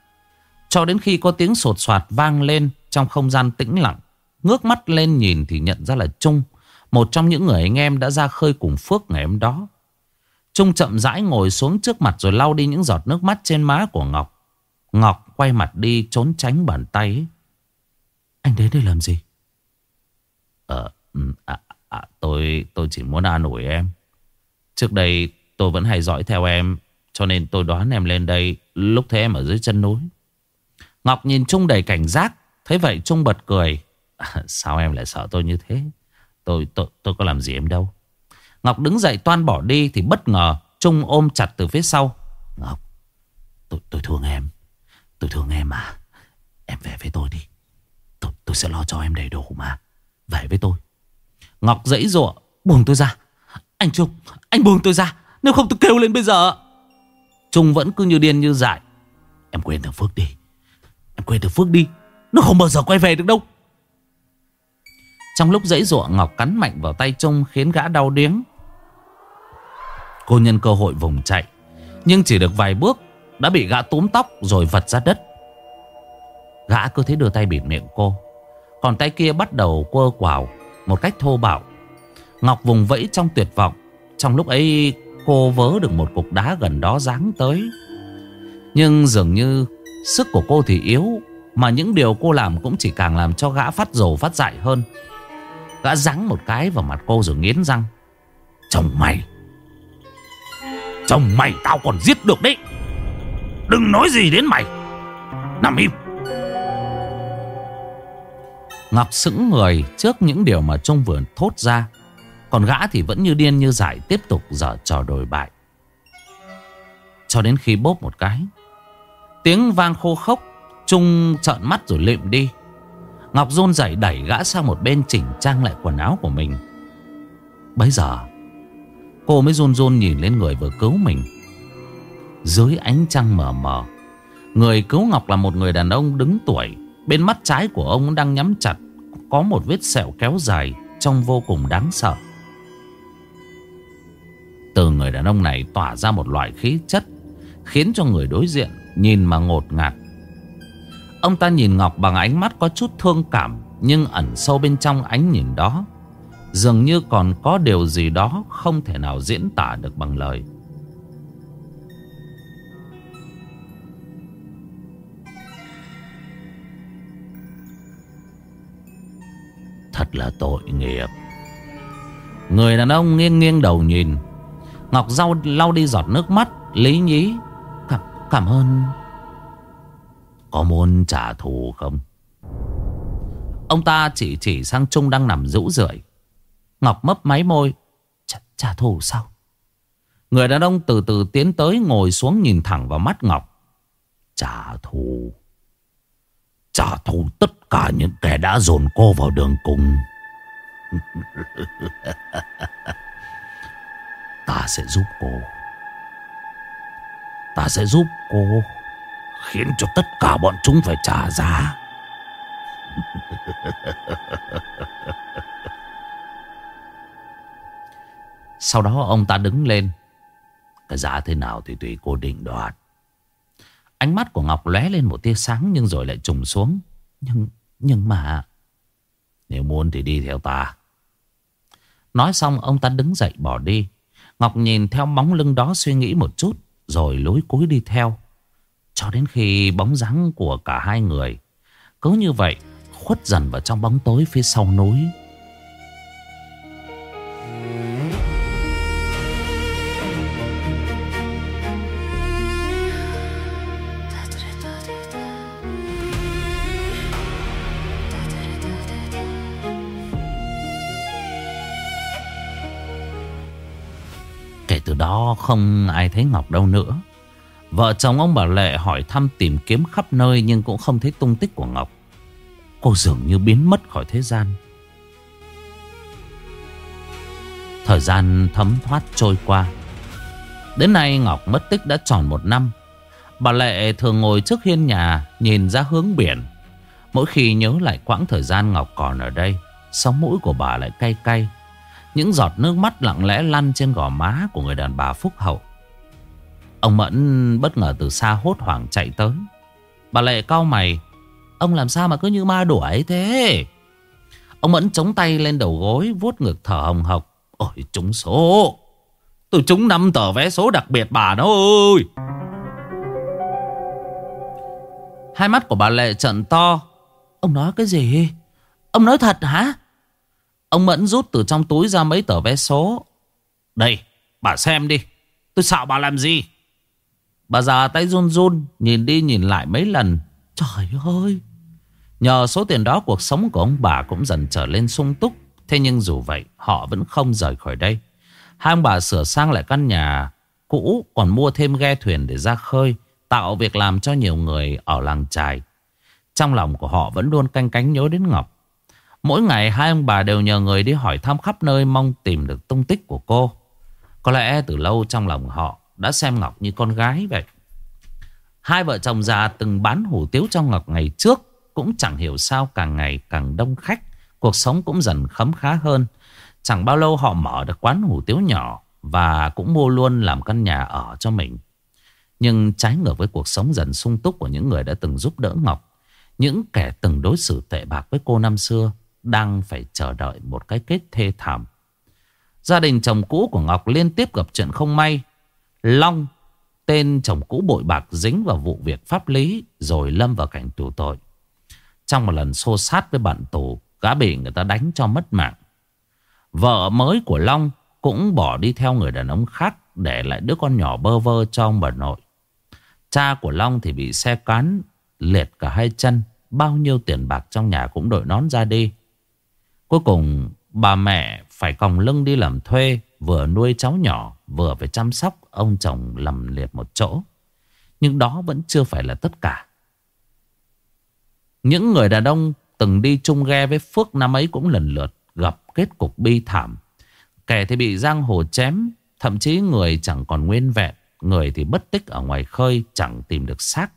Cho đến khi có tiếng sột soạt vang lên trong không gian tĩnh lặng. Ngước mắt lên nhìn thì nhận ra là Trung. Một trong những người anh em đã ra khơi cùng Phước ngày hôm đó Trung chậm rãi ngồi xuống trước mặt rồi lau đi những giọt nước mắt trên má của Ngọc Ngọc quay mặt đi trốn tránh bàn tay ấy. Anh đến đây làm gì? Ờ, ừ, à, à, tôi tôi chỉ muốn an ủi em Trước đây tôi vẫn hay dõi theo em Cho nên tôi đoán em lên đây lúc thấy em ở dưới chân núi Ngọc nhìn Trung đầy cảnh giác Thấy vậy Trung bật cười à, Sao em lại sợ tôi như thế? Tôi, tôi, tôi có làm gì em đâu. Ngọc đứng dậy toan bỏ đi Thì bất ngờ Trung ôm chặt từ phía sau. Ngọc Tôi, tôi thương em. Tôi thương em mà. Em về với tôi đi. Tôi, tôi sẽ lo cho em đầy đủ mà. Về với tôi. Ngọc dãy rụa Buông tôi ra. Anh Trung Anh buông tôi ra. Nếu không tôi kêu lên bây giờ. Trung vẫn cứ như điên như dại. Em quên thằng Phước đi. Em quên thằng Phước đi. Nó không bao giờ quay về được đâu trong lúc dãy ruộng Ngọc cắn mạnh vào tay Trung, khiến gã đau điếng. Cô nhân cơ hội vùng chạy. Nhưng chỉ được vài bước, đã bị gã túm tóc rồi vật ra đất. Gã cứ thế đưa tay bịt miệng cô. Còn tay kia bắt đầu quơ quào một cách thô bạo. Ngọc vùng vẫy trong tuyệt vọng. Trong lúc ấy, cô vớ được một cục đá gần đó giáng tới. Nhưng dường như sức của cô thì yếu, mà những điều cô làm cũng chỉ càng làm cho gã phát dầu phát dại hơn. Gã giáng một cái vào mặt cô rồi nghiến răng. Chồng mày. Chồng mày tao còn giết được đấy. Đừng nói gì đến mày. Nằm im. Ngọc sững người trước những điều mà Trung vừa thốt ra. Còn gã thì vẫn như điên như dại Tiếp tục dở trò đồi bại. Cho đến khi bốp một cái, Tiếng vang khô khốc, Trung trợn mắt rồi lịm đi. Ngọc run rẩy đẩy gã sang một bên chỉnh trang lại quần áo của mình. Bây giờ, Cô mới run run nhìn lên người vừa cứu mình. Dưới ánh trăng mờ mờ, Người cứu Ngọc là một người đàn ông đứng tuổi. Bên mắt trái của ông đang nhắm chặt, Có một vết sẹo kéo dài Trông vô cùng đáng sợ. Từ người đàn ông này tỏa ra một loại khí chất, Khiến cho người đối diện Nhìn mà ngột ngạt. Ông ta nhìn Ngọc bằng ánh mắt có chút thương cảm Nhưng ẩn sâu bên trong ánh nhìn đó Dường như còn có điều gì đó Không thể nào diễn tả được bằng lời. Thật là tội nghiệp. Người đàn ông nghiêng nghiêng đầu nhìn. Ngọc Rau lau đi giọt nước mắt Lý nhí Cảm, cảm ơn. Có muốn trả thù không? Ông ta chỉ chỉ sang Trung đang nằm rũ rượi. Ngọc mấp máy môi trả, trả thù sao? Người đàn ông từ từ tiến tới Ngồi xuống nhìn thẳng vào mắt Ngọc. Trả thù. Trả thù tất cả những kẻ đã dồn cô vào đường cùng. Ta sẽ giúp cô. Ta sẽ giúp cô. Khiến cho tất cả bọn chúng phải trả giá Sau đó ông ta đứng lên Cái giá thế nào thì tùy cô định đoạt Ánh mắt của Ngọc lóe lên một tia sáng nhưng rồi lại trùng xuống. Nhưng, nhưng mà... Nếu muốn thì đi theo ta. Nói xong ông ta đứng dậy bỏ đi. Ngọc nhìn theo bóng lưng đó suy nghĩ một chút. Rồi lối cúi đi theo. Cho đến khi bóng dáng của cả hai người. Cứ như vậy khuất dần vào trong bóng tối phía sau núi. kể từ đó không ai thấy Ngọc đâu nữa Vợ chồng ông bà Lệ hỏi thăm tìm kiếm khắp nơi Nhưng cũng không thấy tung tích của Ngọc. Cô dường như biến mất khỏi thế gian. Thời gian thấm thoát trôi qua. Đến nay Ngọc mất tích đã tròn một năm. Bà Lệ thường ngồi trước hiên nhà, Nhìn ra hướng biển. Mỗi khi nhớ lại quãng thời gian Ngọc còn ở đây, Sống mũi của bà lại cay cay. Những giọt nước mắt lặng lẽ lăn trên gò má của người đàn bà phúc hậu. Ông Mẫn bất ngờ từ xa hốt hoảng chạy tới. Bà Lệ cau mày. Ông làm sao mà cứ như ma đuổi thế? Ông Mẫn chống tay lên đầu gối vuốt ngực thở hồng hộc. Ôi trúng số. Tôi trúng năm tờ vé số đặc biệt bà nó ơi. Hai mắt của bà Lệ trận to. Ông nói cái gì? Ông nói thật hả? Ông Mẫn rút từ trong túi ra mấy tờ vé số. Đây, bà xem đi. Tôi sợ bà làm gì? Bà già tay run run, nhìn đi nhìn lại mấy lần. Trời ơi! Nhờ số tiền đó cuộc sống của ông bà cũng dần trở lên sung túc. Thế nhưng dù vậy, họ vẫn không rời khỏi đây. Hai ông bà sửa sang lại căn nhà cũ, còn mua thêm ghe thuyền để ra khơi, tạo việc làm cho nhiều người ở làng trài. Trong lòng của họ vẫn luôn canh cánh nhớ đến Ngọc. Mỗi ngày hai ông bà đều nhờ người đi hỏi thăm khắp nơi mong tìm được tung tích của cô. Có lẽ từ lâu trong lòng họ đã xem Ngọc như con gái vậy. Hai vợ chồng già từng bán hủ tiếu cho Ngọc ngày trước cũng chẳng hiểu sao càng ngày càng đông khách. Cuộc sống cũng dần khấm khá hơn. Chẳng bao lâu họ mở được quán hủ tiếu nhỏ và cũng mua luôn làm căn nhà ở cho mình. Nhưng trái ngược với cuộc sống dần sung túc của những người đã từng giúp đỡ Ngọc. Những kẻ từng đối xử tệ bạc với cô năm xưa đang phải chờ đợi một cái kết thê thảm. Gia đình chồng cũ của Ngọc liên tiếp gặp chuyện không may. Long, tên chồng cũ bội bạc dính vào vụ việc pháp lý rồi lâm vào cảnh tù tội. Trong một lần xô sát với bạn tù, gã bị người ta đánh cho mất mạng. Vợ mới của Long cũng bỏ đi theo người đàn ông khác Để lại đứa con nhỏ bơ vơ cho ông bà nội Cha của Long thì bị xe cán Liệt cả hai chân Bao nhiêu tiền bạc trong nhà cũng đội nón ra đi Cuối cùng bà mẹ phải còng lưng đi làm thuê Vừa nuôi cháu nhỏ Vừa phải chăm sóc ông chồng lầm liệt một chỗ Nhưng đó vẫn chưa phải là tất cả Những người đàn ông từng đi chung ghe với Phước năm ấy cũng lần lượt gặp kết cục bi thảm. Kẻ thì bị giang hồ chém, thậm chí người chẳng còn nguyên vẹn, người thì bất tích ở ngoài khơi chẳng tìm được xác.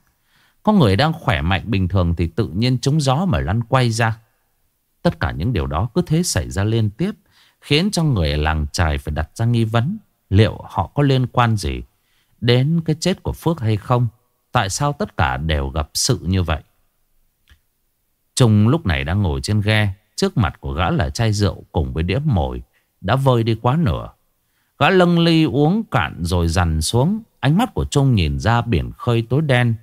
Có người đang khỏe mạnh bình thường thì tự nhiên trúng gió mà lăn quay ra. Tất cả những điều đó cứ thế xảy ra liên tiếp, khiến cho người làng trài phải đặt ra nghi vấn. Liệu họ có liên quan gì đến cái chết của Phước hay không? Tại sao tất cả đều gặp sự như vậy? Trung lúc này đang ngồi trên ghe, Trước mặt của gã là chai rượu cùng với đĩa mồi, Đã vơi đi quá nửa Gã lâng ly uống cạn rồi dằn xuống, Ánh mắt của Trung nhìn ra biển khơi tối đen,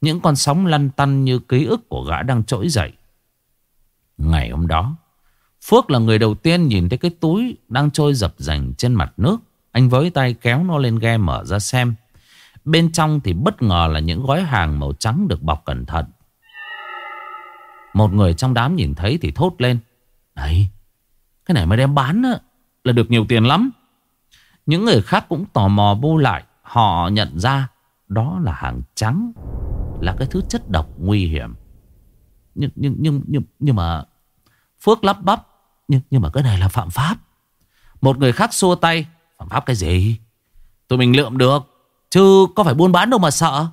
Những con sóng lăn tăn như ký ức của gã đang trỗi dậy Ngày hôm đó Phước là người đầu tiên nhìn thấy cái túi đang trôi dập dành trên mặt nước Anh với tay kéo nó lên ghe mở ra xem Bên trong thì bất ngờ là những gói hàng màu trắng được bọc cẩn thận một người trong đám nhìn thấy thì thốt lên. Đấy, cái này mà đem bán á, là được nhiều tiền lắm. Những người khác cũng tò mò bu lại. Họ nhận ra đó là hàng trắng. Là cái thứ chất độc nguy hiểm. Nhưng, nhưng, nhưng, nhưng, nhưng mà Phước lắp bắp. Nhưng, nhưng mà cái này là phạm pháp. Một người khác xua tay. Phạm pháp cái gì? Tụi mình lượm được. Chứ có phải buôn bán đâu mà sợ.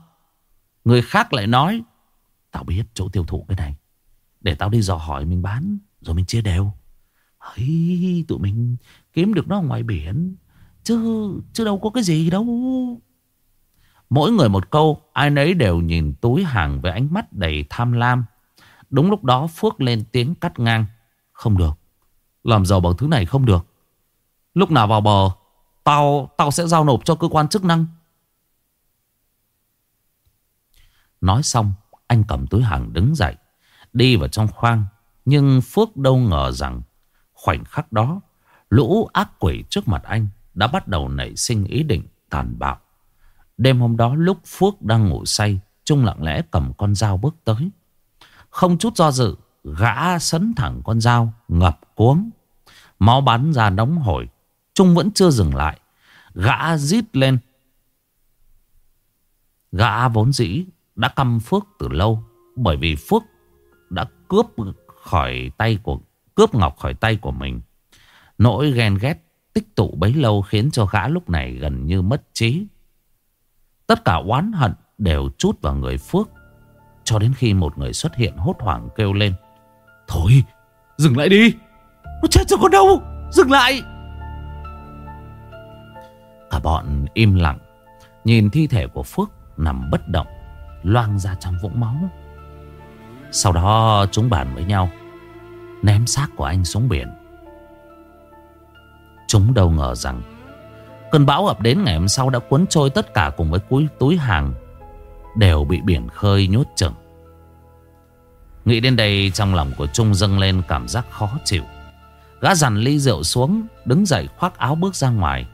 Người khác lại nói. Tao biết chỗ tiêu thụ cái này. Để tao đi dò hỏi mình bán Rồi mình chia đều Ấy, tụi mình kiếm được nó ngoài biển Chứ chứ đâu có cái gì đâu Mỗi người một câu Ai nấy đều nhìn túi hàng với ánh mắt đầy tham lam Đúng lúc đó Phước lên tiếng cắt ngang Không được làm giàu bằng thứ này không được. Lúc nào vào bờ, Tao tao sẽ giao nộp cho cơ quan chức năng. Nói xong, Anh cầm túi hàng đứng dậy, Đi vào trong khoang. Nhưng Phước đâu ngờ rằng, Khoảnh khắc đó, Lũ ác quỷ trước mặt anh Đã bắt đầu nảy sinh ý định tàn bạo. Đêm hôm đó lúc Phước đang ngủ say, Trung lặng lẽ cầm con dao bước tới. Không chút do dự Gã sấn thẳng con dao, Ngập cuống Máu bắn ra nóng hổi Trung vẫn chưa dừng lại Gã rít lên Gã vốn dĩ đã căm Phước từ lâu, Bởi vì Phước đã cướp khỏi tay của, cướp ngọc khỏi tay của mình. Nỗi ghen ghét tích tụ bấy lâu khiến cho gã lúc này gần như mất trí. Tất cả oán hận đều chút vào người Phước. Cho đến khi một người xuất hiện hốt hoảng kêu lên. Thôi, dừng lại đi. Nó chết rồi còn đâu, dừng lại. Cả bọn im lặng, nhìn thi thể của Phước nằm bất động, loang ra trong vũng máu. Sau đó chúng bàn với nhau Ném xác của anh xuống biển Chúng đâu ngờ rằng Cơn bão ập đến ngày hôm sau đã cuốn trôi tất cả cùng với cuối túi hàng Đều bị biển khơi nhốt chừng Nghĩ đến đây trong lòng của Trung dâng lên cảm giác khó chịu. Gã dằn ly rượu xuống, Đứng dậy khoác áo bước ra ngoài.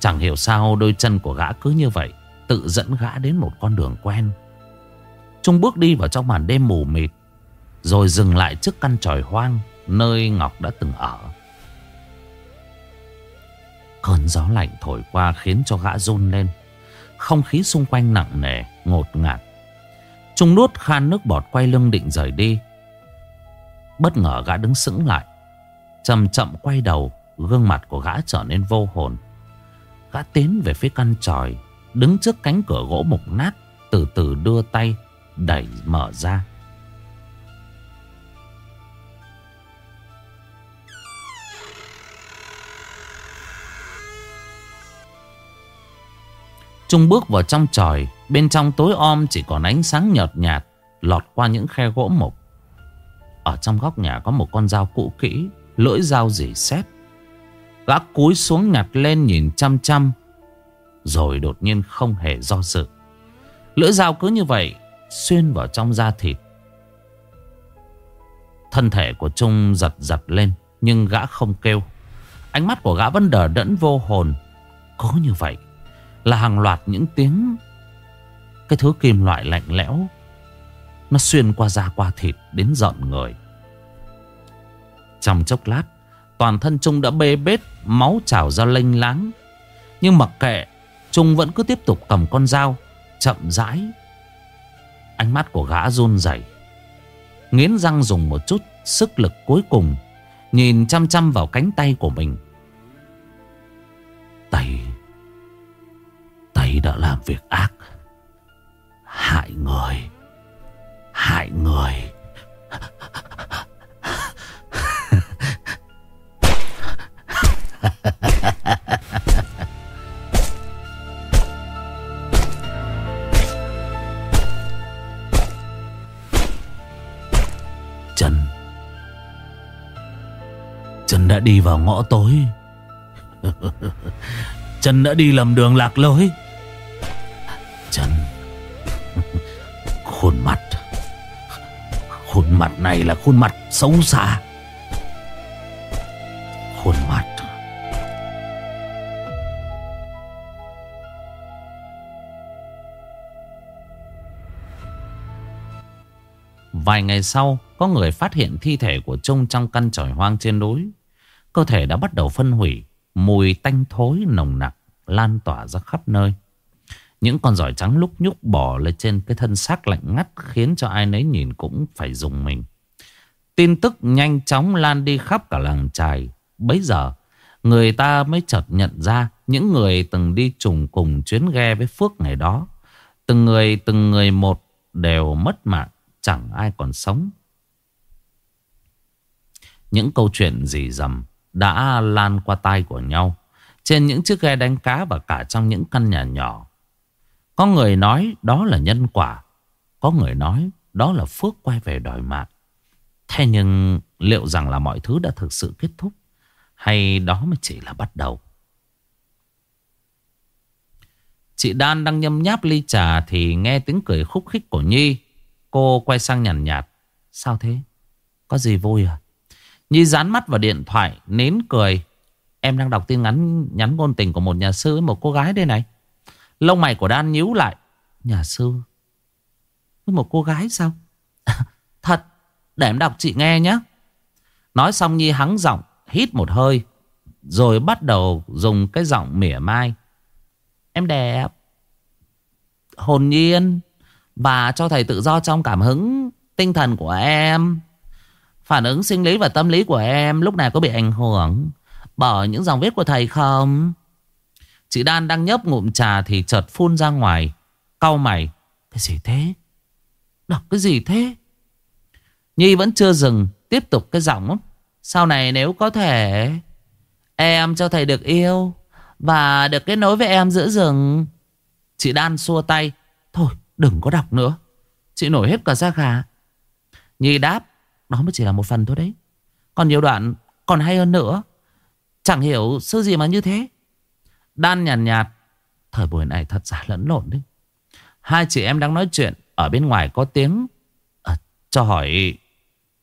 Chẳng hiểu sao đôi chân của gã cứ như vậy, Tự dẫn gã đến một con đường quen. Trung bước đi vào trong màn đêm mù mịt, Rồi dừng lại trước căn tròi hoang Nơi Ngọc đã từng ở. Cơn gió lạnh thổi qua khiến cho gã run lên. Không khí xung quanh nặng nề, Ngột ngạt. Trung nuốt khan nước bọt quay lưng định rời đi. Bất ngờ gã đứng sững lại. Chậm chậm quay đầu Gương mặt của gã trở nên vô hồn. Gã tiến về phía căn tròi Đứng trước cánh cửa gỗ mục nát Từ từ đưa tay đẩy mở ra. Trung bước vào trong tròi, bên trong tối om chỉ còn ánh sáng nhợt nhạt lọt qua những khe gỗ mục. Ở trong góc nhà có một con dao cũ kỹ, lưỡi dao dỉ xét. Gã cúi xuống nhặt lên nhìn chăm chăm, rồi đột nhiên không hề do dự. Lưỡi dao cứ như vậy Xuyên vào trong da thịt Thân thể của Trung giật giật lên Nhưng gã không kêu Ánh mắt của gã vẫn đờ đẫn vô hồn Có như vậy Là hàng loạt những tiếng cái thứ kim loại lạnh lẽo, Nó xuyên qua da qua thịt Đến giận người. Trong chốc lát, Toàn thân Trung đã bê bết, Máu trào ra lênh láng. Nhưng mặc kệ, Trung vẫn cứ tiếp tục cầm con dao, Chậm rãi. Ánh mắt của gã run rẩy, Nghiến răng dùng một chút sức lực cuối cùng, Nhìn chăm chăm vào cánh tay của mình. Tay Tay đã làm việc ác. Hại người. Hại người. Trần. Đã đi vào ngõ tối. Trần đã đi lầm đường lạc lối. Trần. Khuôn mặt. Khuôn mặt này là khuôn mặt xấu xa. Khuôn mặt. Vài ngày sau, Có người phát hiện thi thể của Trung trong căn tròi hoang trên núi. Cơ thể đã bắt đầu phân hủy, Mùi tanh thối nồng nặc Lan tỏa ra khắp nơi. Những con giỏi trắng lúc nhúc bỏ lên trên cái thân xác lạnh ngắt Khiến cho ai nấy nhìn cũng phải dùng mình Tin tức nhanh chóng lan đi khắp cả làng trài Bấy giờ, Người ta mới chợt nhận ra Những người từng đi trùng cùng chuyến ghe với Phước ngày đó Từng người từng người một Đều mất mạng, Chẳng ai còn sống Những câu chuyện dì dầm đã lan qua tai của nhau. Trên những chiếc ghe đánh cá và cả trong những căn nhà nhỏ. Có người nói đó là nhân quả. Có người nói đó là phước quay về đòi mạng. Thế nhưng liệu rằng là mọi thứ đã thực sự kết thúc? Hay đó mới chỉ là bắt đầu? Chị Đan đang nhâm nháp ly trà thì nghe tiếng cười khúc khích của Nhi. Cô quay sang nhàn nhạt, nhạt. Sao thế? Có gì vui à? Nhi dán mắt vào điện thoại Nến cười Em đang đọc tin ngắn nhắn ngôn tình của một nhà sư với một cô gái đây này Lông mày của Đan nhíu lại. Nhà sư Với một cô gái sao? Thật, Để em đọc chị nghe nhé. Nói xong Nhi hắng giọng, Hít một hơi, Rồi bắt đầu dùng cái giọng mỉa mai. Em đẹp. Hồn nhiên Và cho thầy tự do trong cảm hứng Tinh thần của em, Phản ứng sinh lý và tâm lý của em lúc này có bị ảnh hưởng bởi những dòng viết của thầy không? Chị Đan đang nhấp ngụm trà thì chợt phun ra ngoài. Cau mày. Cái gì thế? Đọc cái gì thế? Nhi vẫn chưa dừng. Tiếp tục cái giọng. Sau này nếu có thể, em cho thầy được yêu và được kết nối với em giữa rừng. Chị Đan xua tay. Thôi, đừng có đọc nữa. Chị nổi hết cả da gà. Nhi đáp. Đó mới chỉ là một phần thôi đấy Còn nhiều đoạn còn hay hơn nữa Chẳng hiểu sư gì mà như thế Đan nhàn nhạt, nhạt Thời buổi này thật giả lẫn lộn đấy. Hai chị em đang nói chuyện Ở bên ngoài có tiếng à, Cho hỏi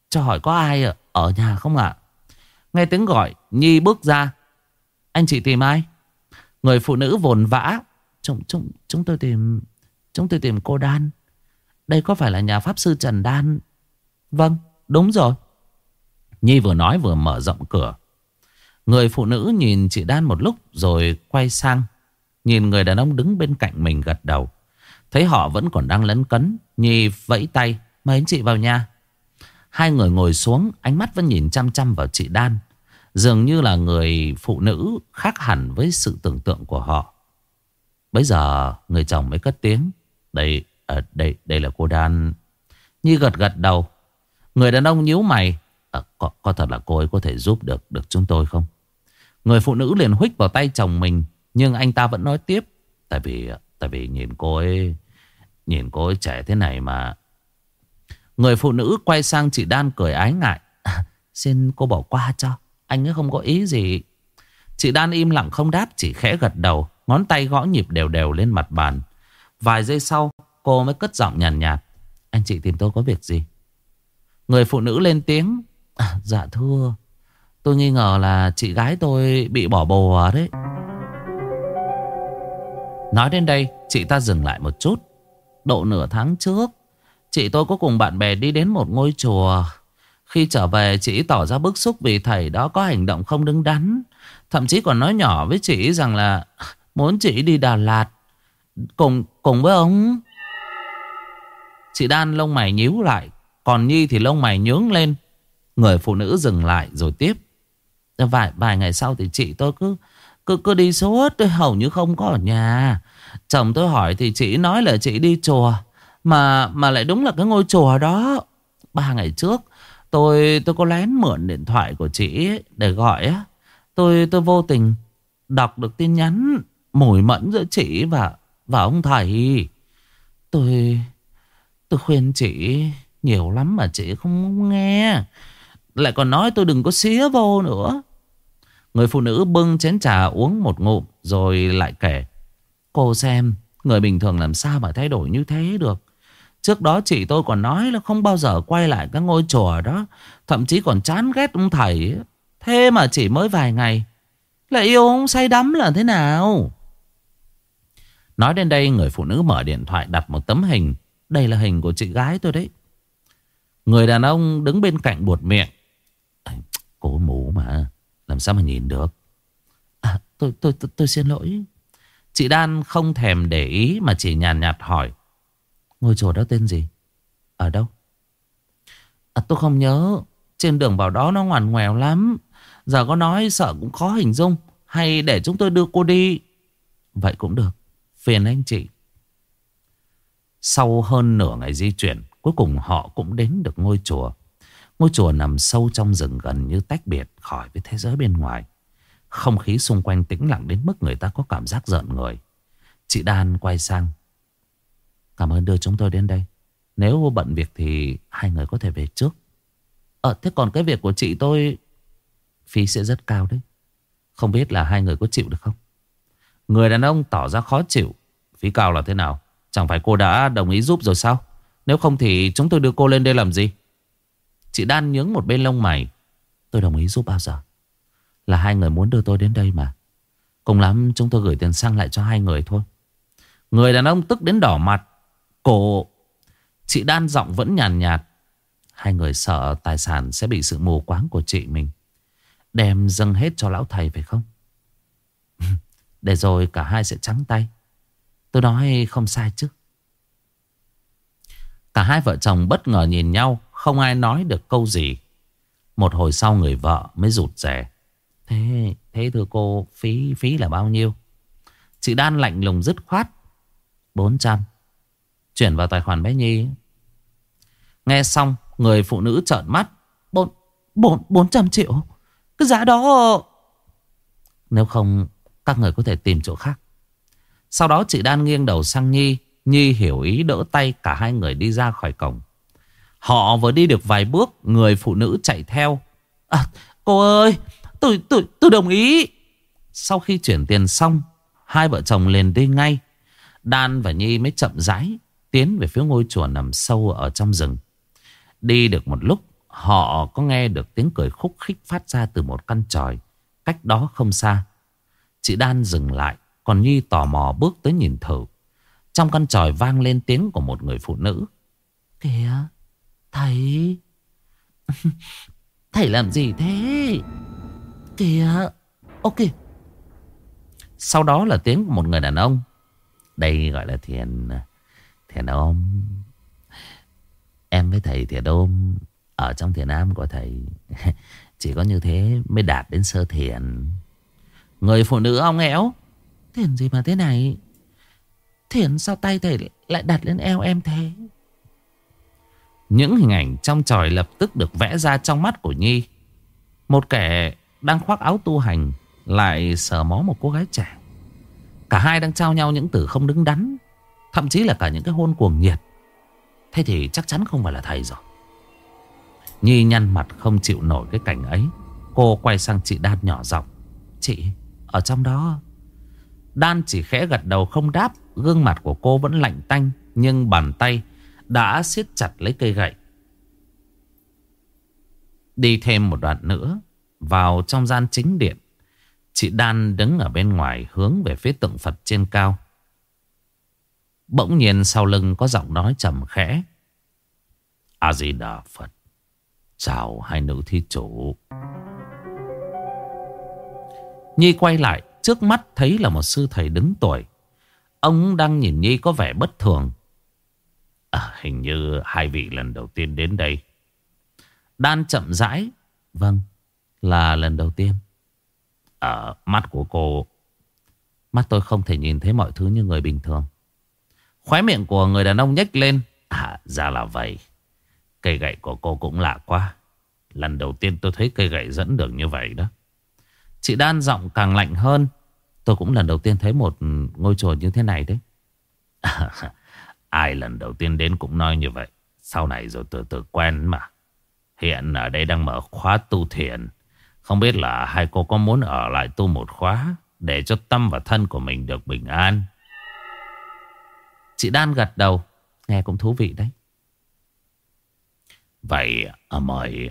Cho hỏi có ai ở, ở nhà không ạ? Nghe tiếng gọi Nhi bước ra. Anh chị tìm ai? Người phụ nữ vồn vã. Chúng, chúng, chúng tôi tìm Chúng tôi tìm cô Đan. Đây có phải là nhà pháp sư Trần Đan? Vâng Đúng rồi. Nhi vừa nói vừa mở rộng cửa. Người phụ nữ nhìn chị Đan một lúc rồi quay sang. Nhìn người đàn ông đứng bên cạnh mình gật đầu. Thấy họ vẫn còn đang lấn cấn. Nhi vẫy tay. Mời anh chị vào nhà. Hai người ngồi xuống. Ánh mắt vẫn nhìn chăm chăm vào chị Đan. Dường như là người phụ nữ khác hẳn với sự tưởng tượng của họ. Bây giờ người chồng mới cất tiếng. Đây, à, đây, đây là cô Đan. Nhi gật gật đầu. Người đàn ông nhíu mày. À, có, có thật là cô ấy có thể giúp được được chúng tôi không? Người phụ nữ liền huých vào tay chồng mình. Nhưng anh ta vẫn nói tiếp. Tại vì tại vì nhìn cô ấy nhìn cô ấy trẻ thế này mà. Người phụ nữ quay sang chị Đan cười ái ngại. À, xin cô bỏ qua cho. Anh ấy không có ý gì. Chị Đan im lặng không đáp chỉ khẽ gật đầu. Ngón tay gõ nhịp đều đều lên mặt bàn. Vài giây sau cô mới cất giọng nhàn nhạt, nhạt. Anh chị tìm tôi có việc gì? Người phụ nữ lên tiếng à, Dạ thưa Tôi nghi ngờ là chị gái tôi bị bỏ bồ à đấy. Nói đến đây, chị ta dừng lại một chút. Độ nửa tháng trước, Chị tôi có cùng bạn bè đi đến một ngôi chùa. Khi trở về, chị tỏ ra bức xúc vì thầy đó có hành động không đứng đắn. Thậm chí còn nói nhỏ với chị rằng là Muốn chị đi Đà Lạt. Cùng cùng với ông. Chị Đan lông mày nhíu lại, Còn Nhi thì lông mày nhướng lên. Người phụ nữ dừng lại rồi tiếp. Ờ, vài vài ngày sau thì chị tôi cứ cứ cứ đi suốt, tôi hầu như không có ở nhà. Chồng tôi hỏi thì chị nói là chị đi chùa, mà mà lại đúng là cái ngôi chùa đó. Ba ngày trước, tôi tôi có lén mượn điện thoại của chị để gọi á. Tôi tôi vô tình đọc được tin nhắn mùi mẫn giữa chị và và ông thầy. Tôi tôi khuyên chị nhiều lắm mà chị không nghe lại còn nói tôi đừng có xía vô nữa. Người phụ nữ bưng chén trà uống một ngụm Rồi lại kể. Cô xem, Người bình thường làm sao mà thay đổi như thế được. Trước đó chị tôi còn nói là không bao giờ quay lại cái ngôi chùa đó, Thậm chí còn chán ghét ông thầy Thế mà chỉ mới vài ngày, Lại yêu ông say đắm là thế nào? Nói đến đây, người phụ nữ mở điện thoại đặt một tấm hình. Đây là hình của chị gái tôi đấy. Người đàn ông đứng bên cạnh buột miệng. Cô mù mà. Làm sao mà nhìn được? À tôi, tôi, tôi, tôi xin lỗi. Chị Đan không thèm để ý Mà chỉ nhàn nhạt, nhạt hỏi. Ngôi chùa đó tên gì? Ở đâu? À, Tôi không nhớ. Trên đường vào đó nó ngoằn ngoèo lắm. Giờ có nói sợ cũng khó hình dung. Hay để chúng tôi đưa cô đi. Vậy cũng được. Phiền anh chị. Sau hơn nửa ngày di chuyển Cuối cùng họ cũng đến được ngôi chùa. Ngôi chùa nằm sâu trong rừng gần như tách biệt khỏi với thế giới bên ngoài. Không khí xung quanh tĩnh lặng đến mức người ta có cảm giác giận người. Chị Đan quay sang. Cảm ơn đưa chúng tôi đến đây. Nếu bận việc thì hai người có thể về trước. Ờ thế còn cái việc của chị tôi, phí sẽ rất cao đấy. Không biết là hai người có chịu được không? Người đàn ông tỏ ra khó chịu. Phí cao là thế nào? Chẳng phải cô đã đồng ý giúp rồi sao? Nếu không thì chúng tôi đưa cô lên đây làm gì? Chị Đan nhướng một bên lông mày. Tôi đồng ý giúp bao giờ? Là hai người muốn đưa tôi đến đây mà. Cùng lắm chúng tôi gửi tiền xăng lại cho hai người thôi. Người đàn ông tức đến đỏ mặt. Cổ. Chị Đan giọng vẫn nhàn nhạt, nhạt Hai người sợ tài sản sẽ bị sự mù quáng của chị mình. Đem dâng hết cho lão thầy phải không? Để rồi cả hai sẽ trắng tay. Tôi nói không sai chứ. Cả hai vợ chồng bất ngờ nhìn nhau không ai nói được câu gì. Một hồi sau người vợ mới rụt rè. Thế thế thưa cô Phí phí là bao nhiêu? Chị Đan lạnh lùng dứt khoát. 400 Chuyển vào tài khoản bé Nhi. Nghe xong Người phụ nữ trợn mắt. Bốn, bốn, 400 triệu? Cái giá đó. Nếu không Các người có thể tìm chỗ khác. Sau đó chị Đan nghiêng đầu sang Nhi. Nhi hiểu ý đỡ tay cả hai người đi ra khỏi cổng. Họ vừa đi được vài bước Người phụ nữ chạy theo. À, Cô ơi tôi, tôi, tôi đồng ý. Sau khi chuyển tiền xong Hai vợ chồng liền đi ngay. Đan và Nhi mới chậm rãi Tiến về phía ngôi chùa nằm sâu ở trong rừng. Đi được một lúc Họ có nghe được tiếng cười khúc khích phát ra từ một căn tròi Cách đó không xa. Chị Đan dừng lại Còn Nhi tò mò bước tới nhìn thử. Trong căn tròi vang lên tiếng của một người phụ nữ. Kìa Thầy Thầy làm gì thế? Kìa Ok Sau đó là tiếng của một người đàn ông. Đây gọi là thiền Thiền ôm Em với thầy thiền ôm Ở trong thiền am của thầy. Chỉ có như thế mới đạt đến sơ thiền. Người phụ nữ ong éo. Thiền gì mà thế này? Thiền sao tay thầy lại đặt lên eo em thế? Những hình ảnh trong tròi lập tức được vẽ ra trong mắt của Nhi. Một kẻ đang khoác áo tu hành lại sờ mó một cô gái trẻ. Cả hai đang trao nhau những từ không đứng đắn. Thậm chí là cả những cái hôn cuồng nhiệt. Thế thì chắc chắn không phải là thầy rồi. Nhi nhăn mặt không chịu nổi cái cảnh ấy. Cô quay sang chị Đan nhỏ giọng Chị, ở trong đó... Đan chỉ khẽ gật đầu không đáp. Gương mặt của cô vẫn lạnh tanh. Nhưng bàn tay đã siết chặt lấy cây gậy. Đi thêm một đoạn nữa, vào trong gian chính điện, chị Đan đứng ở bên ngoài hướng về phía tượng Phật trên cao. Bỗng nhiên sau lưng có giọng nói trầm khẽ. A-di-đà Phật. Chào hai nữ thi chủ. Nhi quay lại, trước mắt thấy là một sư thầy đứng tuổi. Ông đang nhìn Nhi có vẻ bất thường. À, hình như hai vị lần đầu tiên đến đây. Đan chậm rãi. Vâng, là lần đầu tiên. Ở mắt của cô Mắt tôi không thể nhìn thấy mọi thứ như người bình thường Khóe miệng của người đàn ông nhếch lên À ra là vậy Cây gậy của cô cũng lạ quá Lần đầu tiên tôi thấy cây gậy dẫn đường như vậy đó Chị Đan giọng càng lạnh hơn Tôi cũng lần đầu tiên thấy một ngôi chùa như thế này đấy Ai lần đầu tiên đến cũng nói như vậy. Sau này rồi từ từ quen mà. Hiện ở đây đang mở khóa tu thiền. Không biết là hai cô có muốn ở lại tu một khóa Để cho tâm và thân của mình được bình an? Chị Đan gật đầu. Nghe cũng thú vị đấy. Vậy à, mời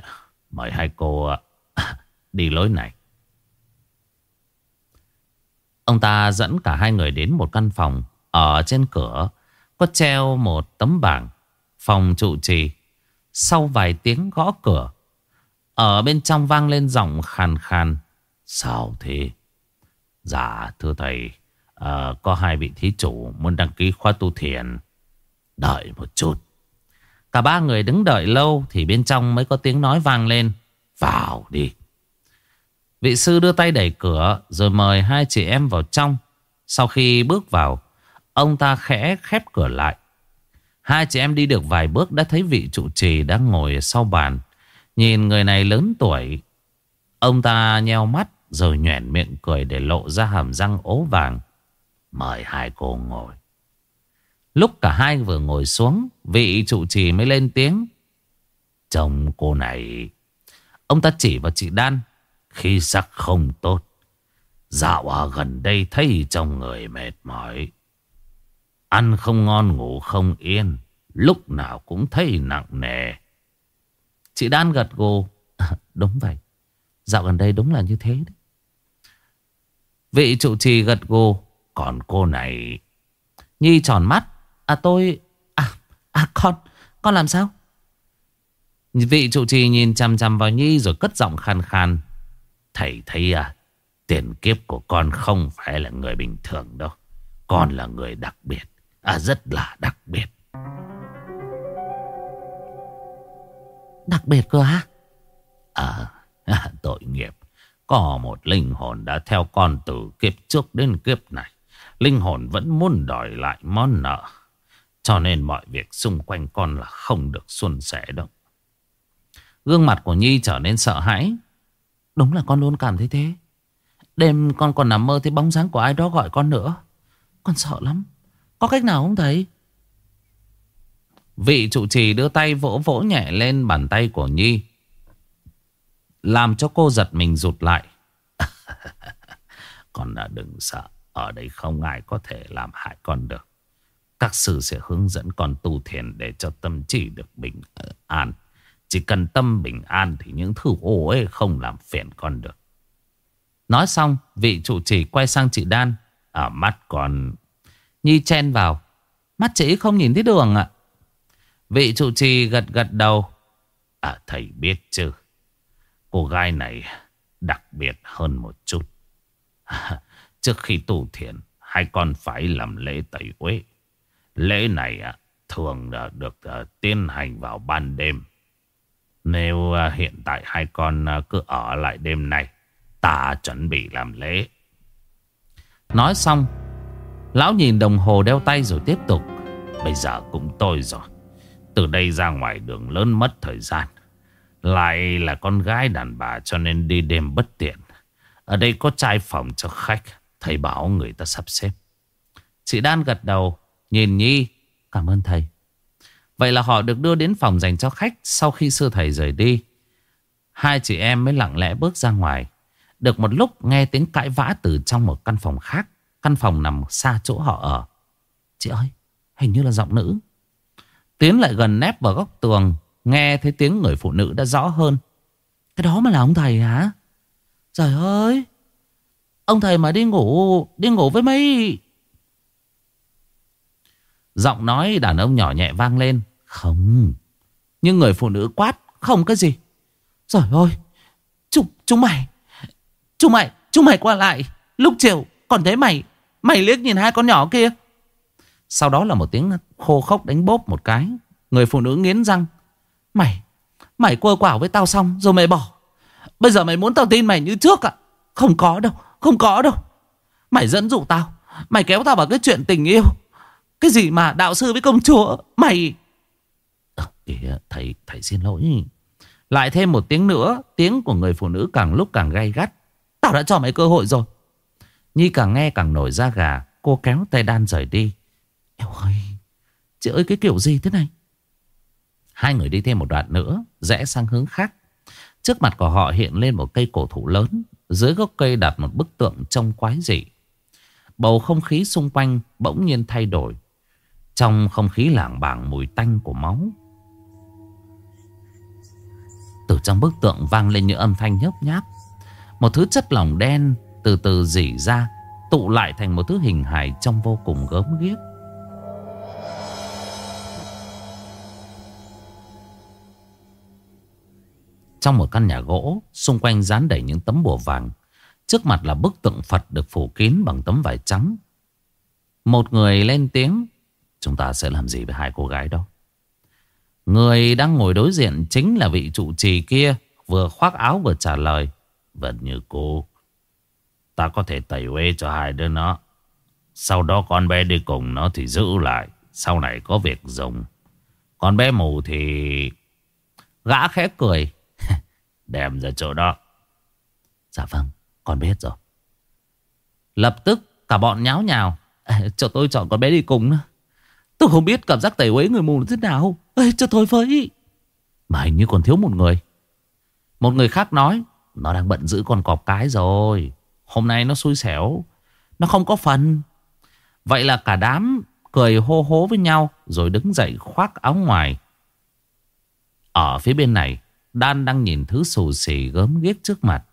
mời hai cô à, đi lối này. Ông ta dẫn cả hai người đến một căn phòng. Ở trên cửa có treo một tấm bảng. Phòng trụ trì. Sau vài tiếng gõ cửa. Ở bên trong vang lên giọng khàn khàn. Sao thế? Dạ thưa thầy. À, có hai vị thí chủ muốn đăng ký khóa tu thiền. Đợi một chút. Cả ba người đứng đợi lâu thì bên trong mới có tiếng nói vang lên. Vào đi. Vị sư đưa tay đẩy cửa rồi mời hai chị em vào trong. Sau khi bước vào, ông ta khẽ khép cửa lại. Hai chị em đi được vài bước đã thấy vị trụ trì đang ngồi sau bàn. Nhìn người này lớn tuổi. Ông ta nheo mắt rồi nhoẻn miệng cười để lộ ra hàm răng ố vàng. Mời hai cô ngồi. Lúc cả hai vừa ngồi xuống, vị trụ trì mới lên tiếng. Chồng cô này, ông ta chỉ vào chị Đan, khi sắc không tốt. Dạo ở gần đây thấy chồng người mệt mỏi. Ăn không ngon ngủ không yên, lúc nào cũng thấy nặng nề. Chị Đan gật gù. đúng vậy, dạo gần đây đúng là như thế đấy. Vị trụ trì gật gù, còn cô này... Nhi tròn mắt À tôi... À, à con... Con làm sao? Vị trụ trì nhìn chằm chằm vào Nhi rồi cất giọng khàn khàn. Thầy thấy à, tiền kiếp của con không phải là người bình thường đâu. Con là người đặc biệt. À rất là đặc biệt. Đặc biệt cơ hả? À, à tội nghiệp. Có một linh hồn đã theo con từ kiếp trước đến kiếp này. Linh hồn vẫn muốn đòi lại món nợ. Cho nên mọi việc xung quanh con là không được suôn sẻ đâu. Gương mặt của Nhi trở nên sợ hãi. Đúng là con luôn cảm thấy thế. Đêm con còn nằm mơ thấy bóng dáng của ai đó gọi con nữa. Con sợ lắm. Có cách nào không thầy? Vị trụ trì đưa tay vỗ vỗ nhẹ lên bàn tay của Nhi. Làm cho cô giật mình rụt lại. con đã đừng sợ. Ở đây không ai có thể làm hại con được. Các sư sẽ hướng dẫn con tu thiền để cho tâm trí được bình an. Chỉ cần tâm bình an thì những thứ ô ấy không làm phiền con được. Nói xong, vị trụ trì quay sang chị Đan. Ở mắt còn... Nhi chen vào. Mắt chị không nhìn thấy đường ạ. Vị trụ trì gật gật đầu. À thầy biết chứ. Cô gái này đặc biệt hơn một chút. Trước khi tu thiền, hai con phải làm lễ tẩy uế. Lễ này thường được à, tiến hành vào ban đêm. Nếu à, hiện tại hai con à, cứ ở lại đêm này, ta chuẩn bị làm lễ. Nói xong, lão nhìn đồng hồ đeo tay rồi tiếp tục. Bây giờ cũng tôi rồi. Từ đây ra ngoài đường lớn mất thời gian. Lại là con gái đàn bà cho nên đi đêm bất tiện. Ở đây có trai phòng cho khách. Thầy bảo người ta sắp xếp. Chị Đan gật đầu. Nhìn Nhi Cảm ơn thầy Vậy là họ được đưa đến phòng dành cho khách Sau khi sư thầy rời đi Hai chị em mới lặng lẽ bước ra ngoài Được một lúc nghe tiếng cãi vã Từ trong một căn phòng khác Căn phòng nằm xa chỗ họ ở. Chị ơi hình như là giọng nữ. Tiến lại gần nép vào góc tường Nghe thấy tiếng người phụ nữ đã rõ hơn. Cái đó mà là ông thầy hả? Trời ơi! Ông thầy mà đi ngủ Đi ngủ với mấy Giọng nói đàn ông nhỏ nhẹ vang lên. Không. Nhưng người phụ nữ quát Không cái gì. Rồi ơi! Chúng, chúng mày Chúng mày Chúng mày qua lại. Lúc chiều Còn thấy mày. Mày liếc nhìn hai con nhỏ kia. Sau đó là một tiếng khô khốc đánh bốp một cái. Người phụ nữ nghiến răng. Mày Mày quơ quảo với tao xong Rồi mày bỏ. Bây giờ mày muốn tao tin mày như trước à Không có đâu Không có đâu. Mày dẫn dụ tao. Mày kéo tao vào cái chuyện tình yêu. Cái gì mà đạo sư với công chúa Mày? À, kìa, thầy, thầy xin lỗi. Lại thêm một tiếng nữa Tiếng của người phụ nữ càng lúc càng gay gắt. Tao đã cho mày cơ hội rồi. Nhi càng nghe càng nổi da gà. Cô kéo tay đan rời đi. Eo ơi, Chị ơi, cái kiểu gì thế này? Hai người đi thêm một đoạn nữa, Rẽ sang hướng khác. Trước mặt của họ hiện lên một cây cổ thụ lớn. Dưới gốc cây đặt một bức tượng trông quái dị. Bầu không khí xung quanh bỗng nhiên thay đổi. Trong không khí lảng bảng mùi tanh của máu. Từ trong bức tượng vang lên những âm thanh nhớp nháp. Một thứ chất lỏng đen từ từ dỉ ra, Tụ lại thành một thứ hình hài trong vô cùng gớm ghiếc. Trong một căn nhà gỗ, Xung quanh dán đầy những tấm bùa vàng. Trước mặt là bức tượng Phật được phủ kín bằng tấm vải trắng. Một người lên tiếng, Chúng ta sẽ làm gì với hai cô gái đó? Người đang ngồi đối diện chính là vị trụ trì kia, Vừa khoác áo vừa trả lời, Vẫn như cô Ta có thể tẩy uế cho hai đứa nó. Sau đó con bé đi cùng nó thì giữ lại. Sau này có việc dùng. Con bé mù thì Gã khẽ cười. Đem ra chỗ đó. Dạ vâng con biết rồi. Lập tức cả bọn nháo nhào. À, Cho tôi chọn con bé đi cùng nữa. Tôi không biết cảm giác tẩy uế người mù thế nào. Ê, Cho tôi với. Mà hình như còn thiếu một người. Một người khác nói Nó đang bận giữ con cọp cái rồi Hôm nay nó xui xẻo, Nó không có phần. Vậy là cả đám cười hô hố với nhau Rồi đứng dậy khoác áo ngoài. Ở phía bên này, Đan đang nhìn thứ xù xì gớm ghiếc trước mặt.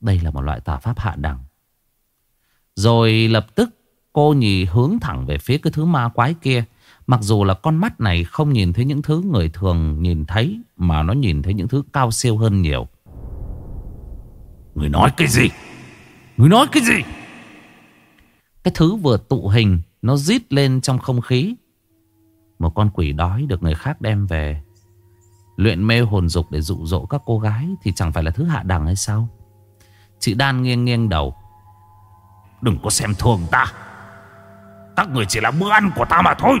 Đây là một loại tà pháp hạ đẳng. Rồi lập tức, cô nhì hướng thẳng về phía cái thứ ma quái kia. Mặc dù là con mắt này không nhìn thấy những thứ người thường nhìn thấy, Mà nó nhìn thấy những thứ cao siêu hơn nhiều. Người nói cái gì? Người nói cái gì? Cái thứ vừa tụ hình Nó rít lên trong không khí. Một con quỷ đói được người khác đem về. Luyện mê hồn dục để dụ dỗ các cô gái Thì chẳng phải là thứ hạ đẳng hay sao? Chị Đan nghiêng nghiêng đầu. Đừng có xem thường ta. Các người chỉ là bữa ăn của ta mà thôi.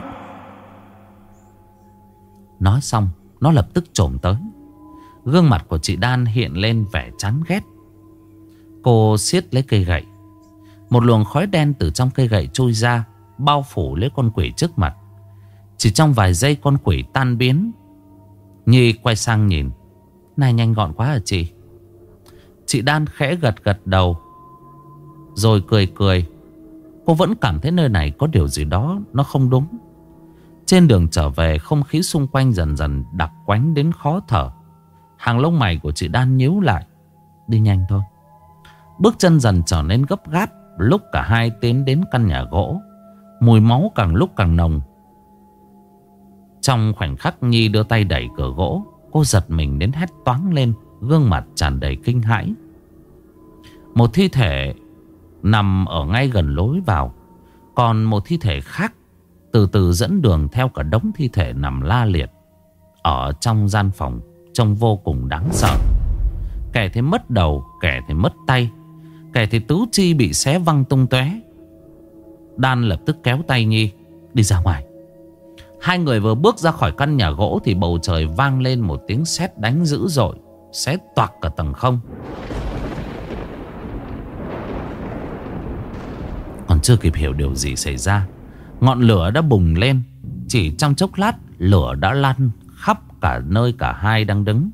Nói xong Nó lập tức trồm tới. Gương mặt của chị Đan hiện lên vẻ chán ghét Cô siết lấy cây gậy. Một luồng khói đen từ trong cây gậy trôi ra, Bao phủ lấy con quỷ trước mặt. Chỉ trong vài giây con quỷ tan biến. Nhi quay sang nhìn. Này, nhanh gọn quá hả chị? Chị Đan khẽ gật gật đầu, Rồi cười cười. Cô vẫn cảm thấy nơi này có điều gì đó Nó không đúng. Trên đường trở về, Không khí xung quanh dần dần đặc quánh đến khó thở. Hàng lông mày của chị Đan nhíu lại. Đi nhanh thôi. Bước chân dần trở nên gấp gáp, Lúc cả hai tiến đến căn nhà gỗ. Mùi máu càng lúc càng nồng. Trong khoảnh khắc Nhi đưa tay đẩy cửa gỗ, Cô giật mình đến hét toáng lên, Gương mặt tràn đầy kinh hãi. Một thi thể Nằm ở ngay gần lối vào, Còn một thi thể khác Từ từ dẫn đường theo cả đống thi thể nằm la liệt Ở trong gian phòng, Trông vô cùng đáng sợ. Kẻ thì mất đầu, Kẻ thì mất tay Kẻ thì tứ chi bị xé văng tung tóe. Đan lập tức kéo tay Nhi, Đi ra ngoài. Hai người vừa bước ra khỏi căn nhà gỗ Thì bầu trời vang lên một tiếng sét đánh dữ dội, Sét toạc cả tầng không. Còn chưa kịp hiểu điều gì xảy ra, Ngọn lửa đã bùng lên. Chỉ trong chốc lát, Lửa đã lan khắp cả nơi cả hai đang đứng.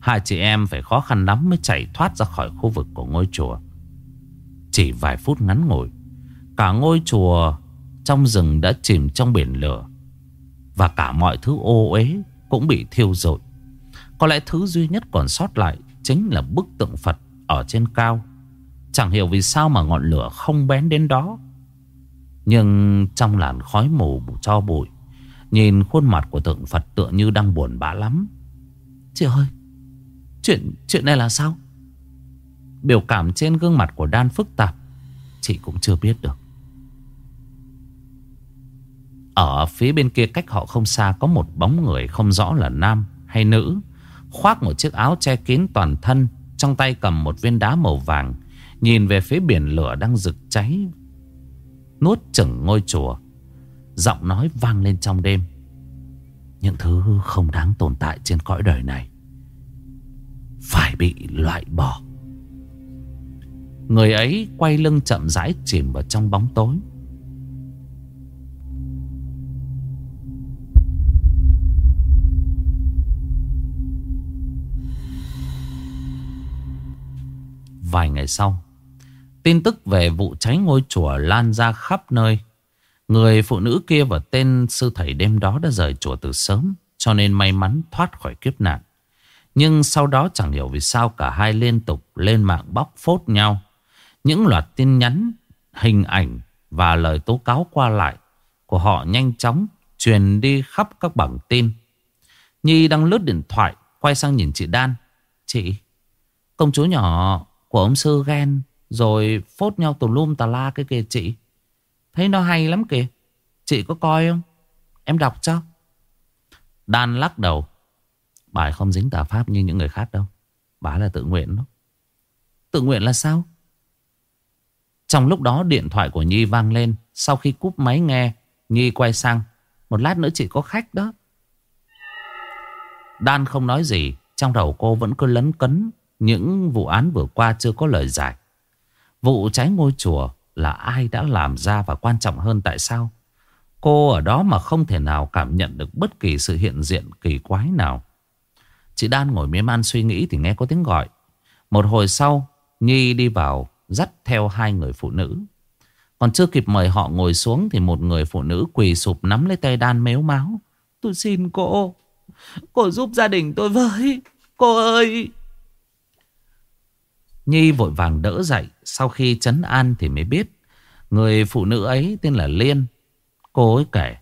Hai chị em phải khó khăn lắm Mới chạy thoát ra khỏi khu vực của ngôi chùa. Chỉ vài phút ngắn ngủi, Cả ngôi chùa trong rừng đã chìm trong biển lửa và cả mọi thứ ô uế cũng bị thiêu rụi. Có lẽ thứ duy nhất còn sót lại chính là bức tượng Phật ở trên cao. Chẳng hiểu vì sao mà ngọn lửa không bén đến đó. Nhưng trong làn khói mù cho bụi, Nhìn khuôn mặt của tượng Phật tựa như đang buồn bã lắm Chị ơi, Chuyện chuyện này là sao Biểu cảm trên gương mặt của Đan phức tạp, Chị cũng chưa biết được. Ở phía bên kia cách họ không xa Có một bóng người không rõ là nam hay nữ, Khoác một chiếc áo che kín toàn thân, Trong tay cầm một viên đá màu vàng, Nhìn về phía biển lửa đang rực cháy, Nuốt chửng ngôi chùa. Giọng nói vang lên trong đêm. Những thứ không đáng tồn tại trên cõi đời này Phải bị loại bỏ. Người ấy quay lưng chậm rãi chìm vào trong bóng tối. Vài ngày sau, Tin tức về vụ cháy ngôi chùa lan ra khắp nơi. Người phụ nữ kia và tên sư thầy đêm đó đã rời chùa từ sớm, Cho nên may mắn thoát khỏi kiếp nạn. Nhưng sau đó chẳng hiểu vì sao cả hai liên tục lên mạng bóc phốt nhau. Những loạt tin nhắn, hình ảnh và lời tố cáo qua lại Của họ nhanh chóng truyền đi khắp các bảng tin. Nhi đang lướt điện thoại Quay sang nhìn chị Đan Chị Công chúa nhỏ của ông sư ghen Rồi phốt nhau tùm lum tà la cái kìa chị. Thấy nó hay lắm kìa. Chị có coi không? Em đọc cho. Đan lắc đầu. Bà không dính tà pháp như những người khác đâu. Bà là tự nguyện đó. Tự nguyện là sao? Trong lúc đó điện thoại của Nhi vang lên Sau khi cúp máy nghe Nhi quay sang Một lát nữa chị có khách đó Đan không nói gì Trong đầu cô vẫn cứ lấn cấn Những vụ án vừa qua chưa có lời giải Vụ cháy ngôi chùa là ai đã làm ra và quan trọng hơn tại sao cô ở đó mà không thể nào cảm nhận được bất kỳ sự hiện diện kỳ quái nào. Chị Đan ngồi miếm ăn suy nghĩ thì nghe có tiếng gọi. Một hồi sau, Nhi đi vào dắt theo hai người phụ nữ. Còn chưa kịp mời họ ngồi xuống thì một người phụ nữ quỳ sụp nắm lấy tay Đan méo máu. Tôi xin cô, cô giúp gia đình tôi với, cô ơi. Nhi vội vàng đỡ dậy Sau khi chấn an thì mới biết Người phụ nữ ấy tên là Liên Cô ấy kể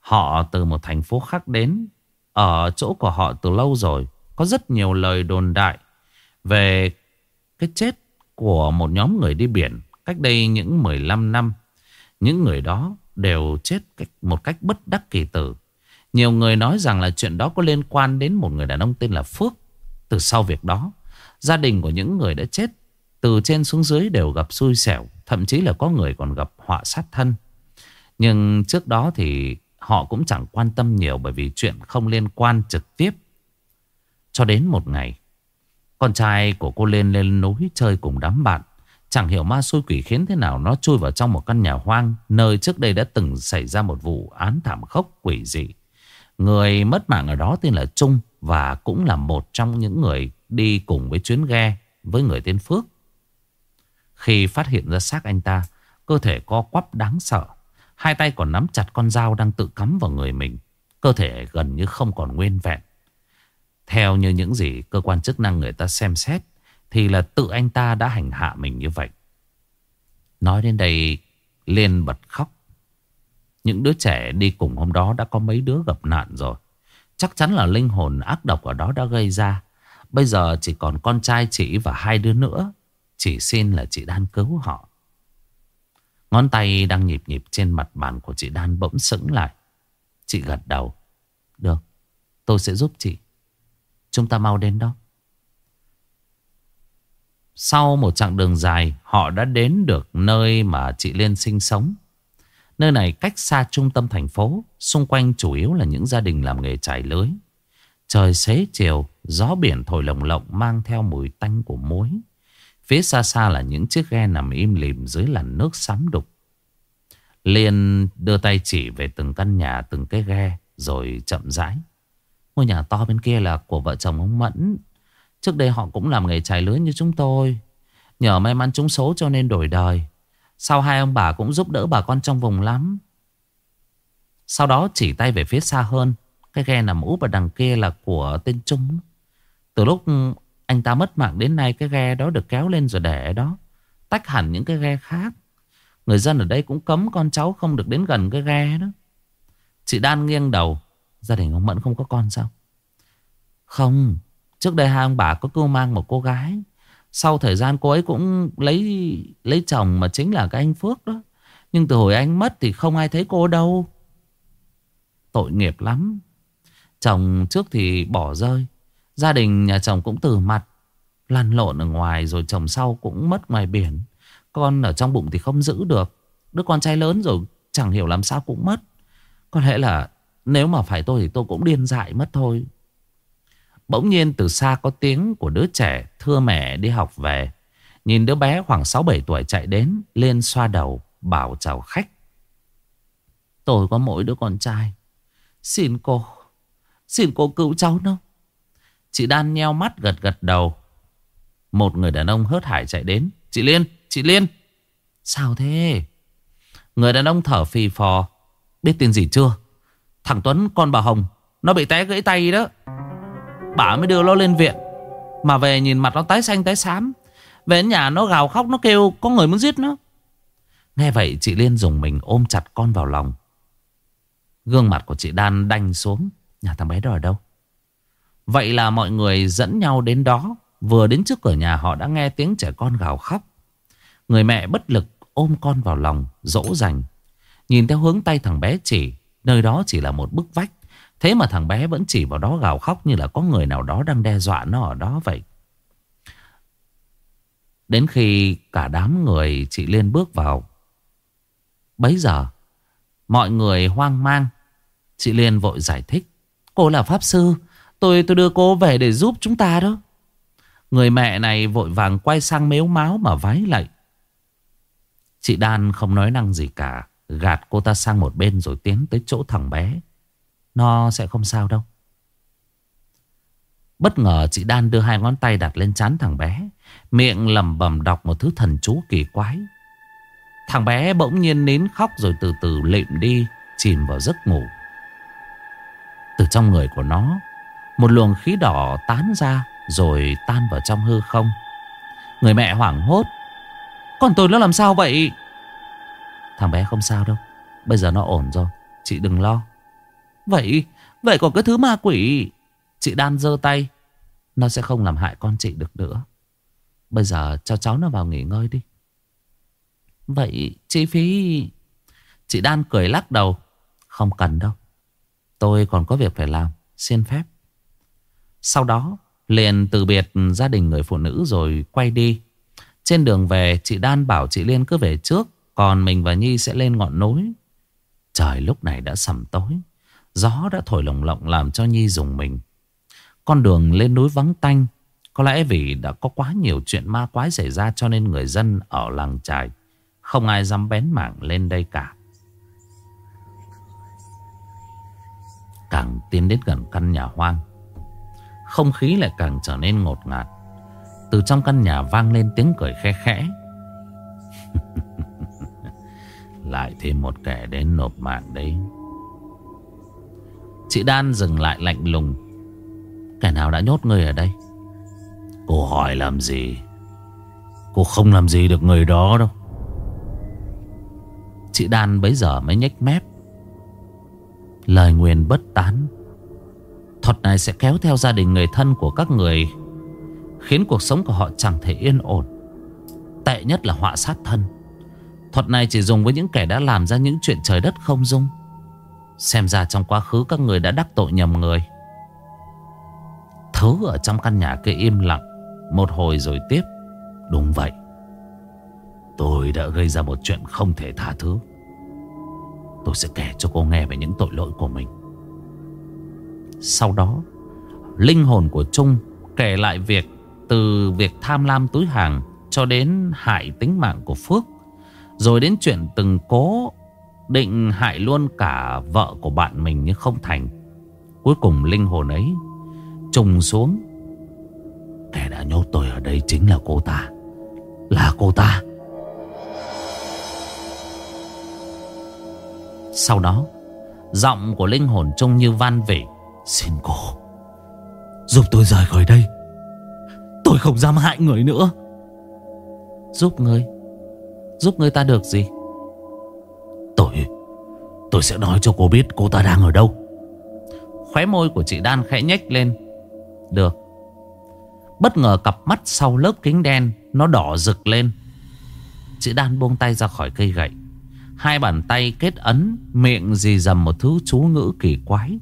Họ từ một thành phố khác đến Ở chỗ của họ từ lâu rồi Có rất nhiều lời đồn đại Về cái chết của một nhóm người đi biển Cách đây những 15 năm Những người đó đều chết một cách bất đắc kỳ tử Nhiều người nói rằng là chuyện đó có liên quan đến một người đàn ông tên là Phước Từ sau việc đó Gia đình của những người đã chết từ trên xuống dưới đều gặp xui xẻo. Thậm chí là có người còn gặp họa sát thân. Nhưng trước đó thì họ cũng chẳng quan tâm nhiều bởi vì chuyện không liên quan trực tiếp. Cho đến một ngày, con trai của cô lên lên núi chơi cùng đám bạn. Chẳng hiểu ma xui quỷ khiến thế nào nó chui vào trong một căn nhà hoang nơi trước đây đã từng xảy ra một vụ án thảm khốc quỷ dị. Người mất mạng ở đó tên là Trung và cũng là một trong những người đi cùng với chuyến ghe với người tên Phước. Khi phát hiện ra xác anh ta, cơ thể co quắp đáng sợ. Hai tay còn nắm chặt con dao đang tự cắm vào người mình. Cơ thể gần như không còn nguyên vẹn. Theo như những gì cơ quan chức năng người ta xem xét, thì là tự anh ta đã hành hạ mình như vậy. Nói đến đây, Liên bật khóc. Những đứa trẻ đi cùng hôm đó đã có mấy đứa gặp nạn rồi. Chắc chắn là linh hồn ác độc ở đó đã gây ra. Bây giờ chỉ còn con trai chị và hai đứa nữa. Chỉ xin là chị Đan cứu họ. Ngón tay đang nhịp nhịp trên mặt bàn của chị Đan bỗng sững lại. Chị gật đầu. Được, tôi sẽ giúp chị. Chúng ta mau đến đó. Sau một chặng đường dài, họ đã đến được nơi mà chị Liên sinh sống. Nơi này cách xa trung tâm thành phố, xung quanh chủ yếu là những gia đình làm nghề trải lưới. Trời xế chiều, gió biển thổi lồng lộng mang theo mùi tanh của muối. Phía xa xa là những chiếc ghe nằm im lìm dưới làn nước xám đục. Liên đưa tay chỉ về từng căn nhà, từng cái ghe, rồi chậm rãi. Ngôi nhà to bên kia là của vợ chồng ông Mẫn. Trước đây họ cũng làm nghề trải lưới như chúng tôi. Nhờ may mắn trúng số cho nên đổi đời. Sau hai ông bà cũng giúp đỡ bà con trong vùng lắm. Sau đó chỉ tay về phía xa hơn. Cái ghe nằm úp ở đằng kia là của tên Trung. Từ lúc anh ta mất mạng đến nay, cái ghe đó được kéo lên rồi để đó. Tách hẳn những cái ghe khác. Người dân ở đây cũng cấm con cháu không được đến gần cái ghe đó Chị Đan nghiêng đầu Gia đình ông Mẫn không có con sao? Không, Trước đây hai ông bà có cưu mang một cô gái. Sau thời gian cô ấy cũng lấy lấy chồng mà chính là cái anh Phước đó. Nhưng từ hồi anh mất thì không ai thấy cô đâu. Tội nghiệp lắm. Chồng trước thì bỏ rơi. Gia đình nhà chồng cũng từ mặt, Lăn lộn ở ngoài rồi chồng sau cũng mất ngoài biển. Con ở trong bụng thì không giữ được. Đứa con trai lớn rồi chẳng hiểu làm sao cũng mất. Có lẽ là nếu mà phải tôi thì tôi cũng điên dại mất thôi. Bỗng nhiên từ xa có tiếng của đứa trẻ thưa mẹ đi học về. Nhìn đứa bé khoảng 6-7 tuổi chạy đến Lên xoa đầu bảo chào khách. Tôi có mỗi đứa con trai. Xin cô Xin cô cứu cháu đâu Chị Đan nheo mắt gật gật đầu. Một người đàn ông hớt hải chạy đến. Chị Liên, chị Liên. Sao thế? Người đàn ông thở phì phò. Biết tin gì chưa? Thằng Tuấn, con bà Hồng, Nó bị té gãy tay đó. Bà mới đưa nó lên viện, Mà về nhìn mặt nó tái xanh, tái xám. Về đến nhà nó gào khóc, nó kêu Có người muốn giết nó. Nghe vậy, chị Liên dùng mình ôm chặt con vào lòng. Gương mặt của chị Đan đanh xuống. Nhà thằng bé đó ở đâu? Vậy là mọi người dẫn nhau đến đó. Vừa đến trước cửa nhà, họ đã nghe tiếng trẻ con gào khóc. Người mẹ bất lực ôm con vào lòng, Dỗ dành. Nhìn theo hướng tay thằng bé chỉ Nơi đó chỉ là một bức vách. Thế mà thằng bé vẫn chỉ vào đó gào khóc Như là có người nào đó đang đe dọa nó ở đó vậy. Đến khi cả đám người chị Liên bước vào, Bấy giờ, Mọi người hoang mang. Chị Liên vội giải thích, Cô là pháp sư, Tôi tôi đưa cô về để giúp chúng ta đó. Người mẹ này vội vàng quay sang mếu máu mà vái lại Chị Đan không nói năng gì cả. Gạt cô ta sang một bên rồi tiến tới chỗ thằng bé. Nó sẽ không sao đâu. Bất ngờ chị Đan đưa hai ngón tay đặt lên chán thằng bé. Miệng lầm bầm đọc một thứ thần chú kỳ quái. Thằng bé bỗng nhiên nín khóc rồi từ từ lịm đi, Chìm vào giấc ngủ. Từ trong người của nó, Một luồng khí đỏ tán ra Rồi tan vào trong hư không. Người mẹ hoảng hốt, Con tôi nó làm sao vậy? Thằng bé không sao đâu. Bây giờ nó ổn rồi. Chị đừng lo. Vậy Vậy còn cái thứ ma quỷ, Chị đan giơ tay. Nó sẽ không làm hại con chị được nữa. Bây giờ cho cháu nó vào nghỉ ngơi đi. Vậy chi phí? Chị Đan cười lắc đầu. Không cần đâu. Tôi còn có việc phải làm. Xin phép. Sau đó, liền từ biệt gia đình người phụ nữ rồi quay đi. Trên đường về, chị Đan bảo chị Liên cứ về trước. Còn mình và Nhi sẽ lên ngọn núi. Trời lúc này đã sầm tối. Gió đã thổi lồng lộng làm cho Nhi dùng mình. Con đường lên núi vắng tanh. Có lẽ vì đã có quá nhiều chuyện ma quái xảy ra Cho nên người dân ở làng trài Không ai dám bén mảng lên đây cả. Càng tiến đến gần căn nhà hoang, Không khí lại càng trở nên ngột ngạt. Từ trong căn nhà vang lên tiếng cười khe khẽ. Lại thêm một kẻ đến nộp mạng đấy. Chị Đan dừng lại lạnh lùng. Kẻ nào đã nhốt người ở đây? Cô hỏi làm gì? Cô không làm gì được người đó đâu. Chị Đan bấy giờ mới nhếch mép. Lời nguyền bất tán. Thuật này sẽ kéo theo gia đình người thân của các người, Khiến cuộc sống của họ chẳng thể yên ổn. Tệ nhất là họa sát thân. Thuật này chỉ dùng với những kẻ đã làm ra những chuyện trời đất không dung. Xem ra trong quá khứ các người đã đắc tội nhầm người. Thứ ở trong căn nhà kia im lặng, Một hồi rồi tiếp. Đúng vậy. Tôi đã gây ra một chuyện không thể tha thứ. Tôi sẽ kể cho cô nghe về những tội lỗi của mình. Sau đó, Linh hồn của Trung kể lại việc Từ việc tham lam túi hàng Cho đến hại tính mạng của Phước. Rồi đến chuyện từng cố Định hại luôn cả vợ của bạn mình nhưng không thành. Cuối cùng linh hồn ấy Trùng xuống. Kẻ đã nhốt tôi ở đây chính là cô ta. Là cô ta. Sau đó, Giọng của linh hồn trông như van vỉ. Xin cô, Giúp tôi rời khỏi đây. Tôi không dám hại người nữa. Giúp người? Giúp ngươi ta được gì? Tôi sẽ nói cho cô biết cô ta đang ở đâu. Khóe môi của chị Đan khẽ nhếch lên. Được. Bất ngờ cặp mắt sau lớp kính đen Nó đỏ rực lên. Chị Đan buông tay ra khỏi cây gậy. Hai bàn tay kết ấn Miệng dì dầm một thứ chú ngữ kỳ quái.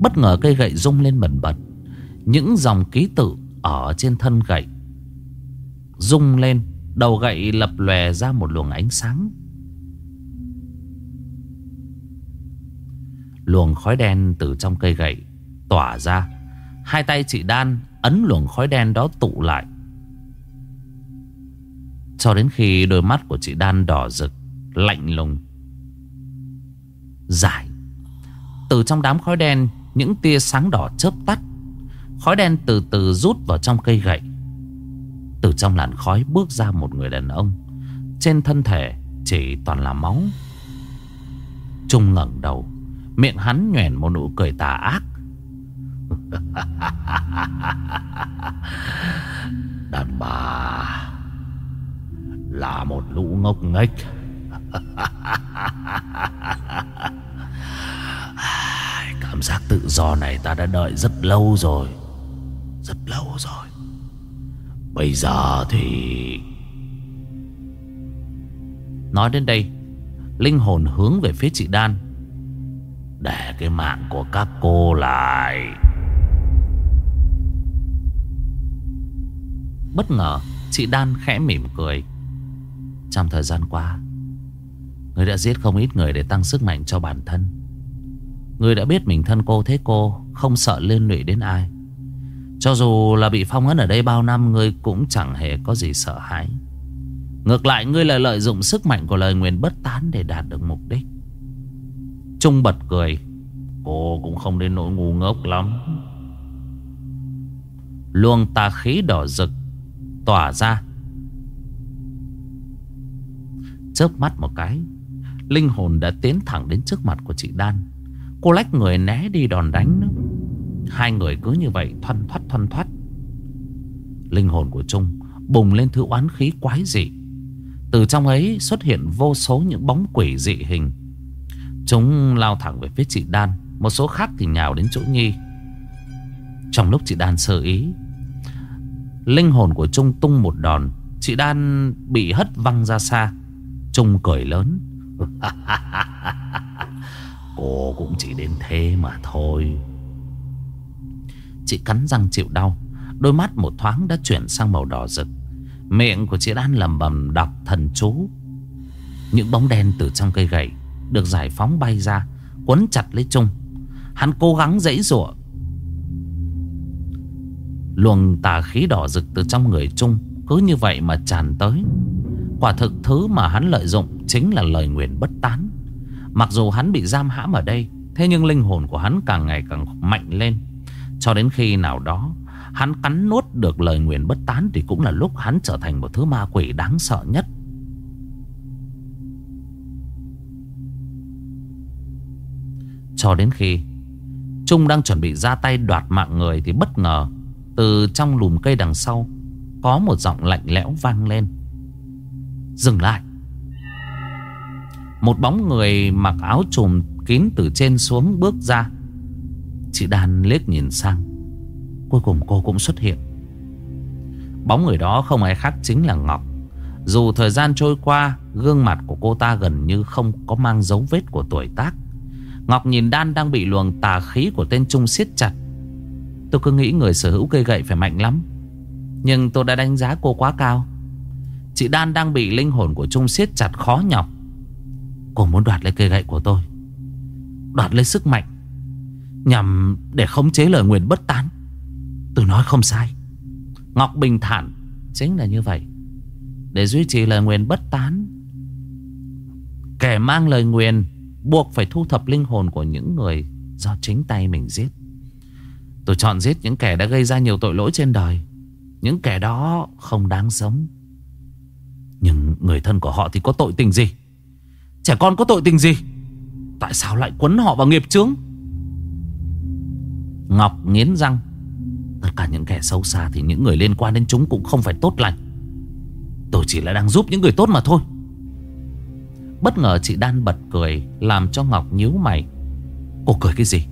Bất ngờ cây gậy rung lên bẩn bật. Những dòng ký tự Ở trên thân gậy Rung lên Đầu gậy lập lòe ra một luồng ánh sáng. Luồng khói đen từ trong cây gậy Tỏa ra. Hai tay chị Đan ấn luồng khói đen đó tụ lại. Cho đến khi đôi mắt của chị Đan đỏ rực, Lạnh lùng. Giải Từ trong đám khói đen, Những tia sáng đỏ chớp tắt. Khói đen từ từ rút vào trong cây gậy. Từ trong làn khói bước ra một người đàn ông. Trên thân thể chỉ toàn là máu. Trung ngẩng đầu, Miệng hắn nhoèn một nụ cười tà ác. Đàn bà Là một lũ ngốc nghếch. Cảm giác tự do này ta đã đợi rất lâu rồi. Rất lâu rồi. Bây giờ thì Nói đến đây, Linh hồn hướng về phía chị Đan Để cái mạng của các cô lại. Bất ngờ, Chị Đan khẽ mỉm cười. Trong thời gian qua, Người đã giết không ít người để tăng sức mạnh cho bản thân. Người đã biết mình thân cô thế cô, Không sợ liên lụy đến ai. Cho dù là bị phong ấn ở đây bao năm Người cũng chẳng hề có gì sợ hãi. Ngược lại, ngươi lại lợi dụng sức mạnh của lời nguyền bất tán để đạt được mục đích. Trung bật cười. Cô cũng không đến nỗi ngu ngốc lắm. Luồng tà khí đỏ rực Tỏa ra. Chớp mắt một cái, Linh hồn đã tiến thẳng đến trước mặt của chị Đan Cô lách người né đi đòn đánh nữa. Hai người cứ như vậy thoăn thoát thoăn thoát Linh hồn của Trung Bùng lên thứ oán khí quái dị. Từ trong ấy xuất hiện vô số những bóng quỷ dị hình. Chúng lao thẳng về phía chị Đan Một số khác thì nhào đến chỗ Nhi. Trong lúc chị Đan sơ ý, Linh hồn của Trung tung một đòn. Chị Đan bị hất văng ra xa. Trung cười lớn. Cô cũng chỉ đến thế mà thôi. Chị cắn răng chịu đau. Đôi mắt một thoáng đã chuyển sang màu đỏ rực. Miệng của chị Đan lầm bầm đọc thần chú. Những bóng đen từ trong cây gậy Được giải phóng bay ra, Quấn chặt lấy Trung. Hắn cố gắng dãy rủa. Luồng tà khí đỏ rực từ trong người Trung Cứ như vậy mà tràn tới. Quả thực thứ mà hắn lợi dụng Chính là lời nguyện bất tán. Mặc dù hắn bị giam hãm ở đây, Thế nhưng linh hồn của hắn càng ngày càng mạnh lên. Cho đến khi nào đó, Hắn cắn nuốt được lời nguyện bất tán Thì cũng là lúc hắn trở thành một thứ ma quỷ đáng sợ nhất. Cho đến khi Trung đang chuẩn bị ra tay đoạt mạng người Thì bất ngờ, Từ trong lùm cây đằng sau, Có một giọng lạnh lẽo vang lên. Dừng lại. Một bóng người mặc áo trùm kín từ trên xuống bước ra. Chị Đan liếc nhìn sang. Cuối cùng cô cũng xuất hiện. Bóng người đó không ai khác chính là Ngọc. Dù thời gian trôi qua, Gương mặt của cô ta gần như không có mang dấu vết của tuổi tác. Ngọc nhìn Đan đang bị luồng tà khí của tên Trung siết chặt. Tôi cứ nghĩ người sở hữu cây gậy phải mạnh lắm. Nhưng tôi đã đánh giá cô quá cao. Chị Đan đang bị linh hồn của Trung siết chặt khó nhọc. Cô muốn đoạt lấy cây gậy của tôi. Đoạt lấy sức mạnh. Nhằm để khống chế lời nguyền bất tán. Tôi nói không sai. Ngọc bình thản Chính là như vậy. Để duy trì lời nguyền bất tán, Kẻ mang lời nguyền Buộc phải thu thập linh hồn của những người Do chính tay mình giết. Tôi chọn giết những kẻ đã gây ra nhiều tội lỗi trên đời. Những kẻ đó không đáng sống. Nhưng người thân của họ thì có tội tình gì? Trẻ con có tội tình gì? Tại sao lại quấn họ vào nghiệp chướng? Ngọc nghiến răng. Tất cả những kẻ sâu xa Thì những người liên quan đến chúng cũng không phải tốt lành. Tôi chỉ là đang giúp những người tốt mà thôi. Bất ngờ chị Đan bật cười, Làm cho Ngọc nhíu mày. Cô cười cái gì?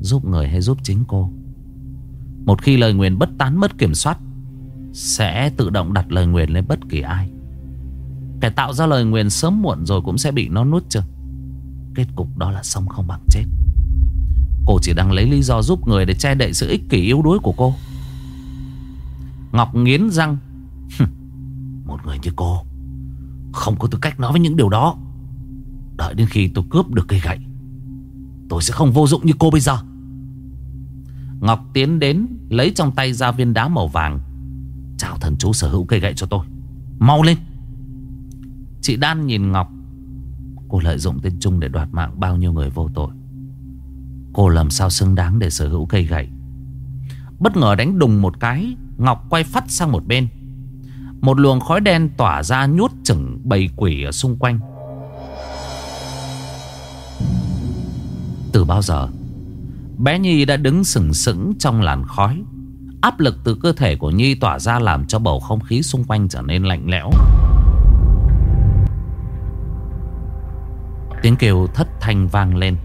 Giúp người hay giúp chính cô? Một khi lời nguyền bất tán mất kiểm soát, Sẽ tự động đặt lời nguyền lên bất kỳ ai. Kẻ tạo ra lời nguyền sớm muộn rồi cũng sẽ bị nó nuốt chừng Kết cục đó là sống không bằng chết. Cô chỉ đang lấy lý do giúp người để che đậy sự ích kỷ yếu đuối của cô. Ngọc nghiến răng. Một người như cô, Không có tư cách nói với những điều đó. Đợi đến khi tôi cướp được cây gậy, Tôi sẽ không vô dụng như cô bây giờ. Ngọc tiến đến, Lấy trong tay ra viên đá màu vàng. Chào thần chú sở hữu cây gậy cho tôi. Mau lên. Chị Đan nhìn Ngọc. Cô lợi dụng tên Trung để đoạt mạng bao nhiêu người vô tội. Cô làm sao xứng đáng để sở hữu cây gậy? Bất ngờ đánh đùng một cái, Ngọc quay phát sang một bên. Một luồng khói đen tỏa ra nhút chừng bầy quỷ ở xung quanh. Từ bao giờ, Bé Nhi đã đứng sừng sững trong làn khói. Áp lực từ cơ thể của Nhi tỏa ra làm cho bầu không khí xung quanh trở nên lạnh lẽo. Tiếng kêu thất thanh vang lên.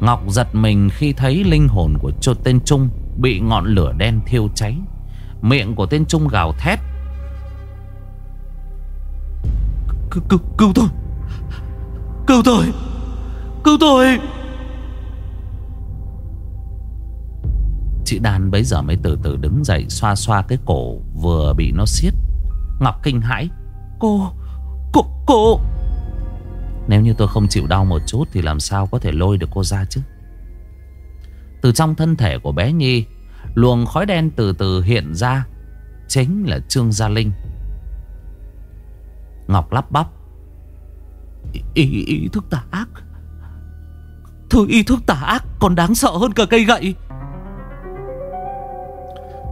Ngọc giật mình khi thấy linh hồn của tên Trung Bị ngọn lửa đen thiêu cháy. Miệng của tên Trung gào thét. Cứu, cứu, cứu tôi. Cứu tôi. Cứu tôi. Chị Đan bấy giờ mới từ từ đứng dậy Xoa xoa cái cổ vừa bị nó xiết Ngọc kinh hãi. Cô Cô Cô Nếu như tôi không chịu đau một chút Thì làm sao có thể lôi được cô ra chứ? Từ trong thân thể của bé Nhi Luồng khói đen từ từ hiện ra Chính là Trương Gia Linh. Ngọc lắp bắp. Ý, ý, ý thức tà ác. Thứ ý thức tà ác còn đáng sợ hơn cả cây gậy.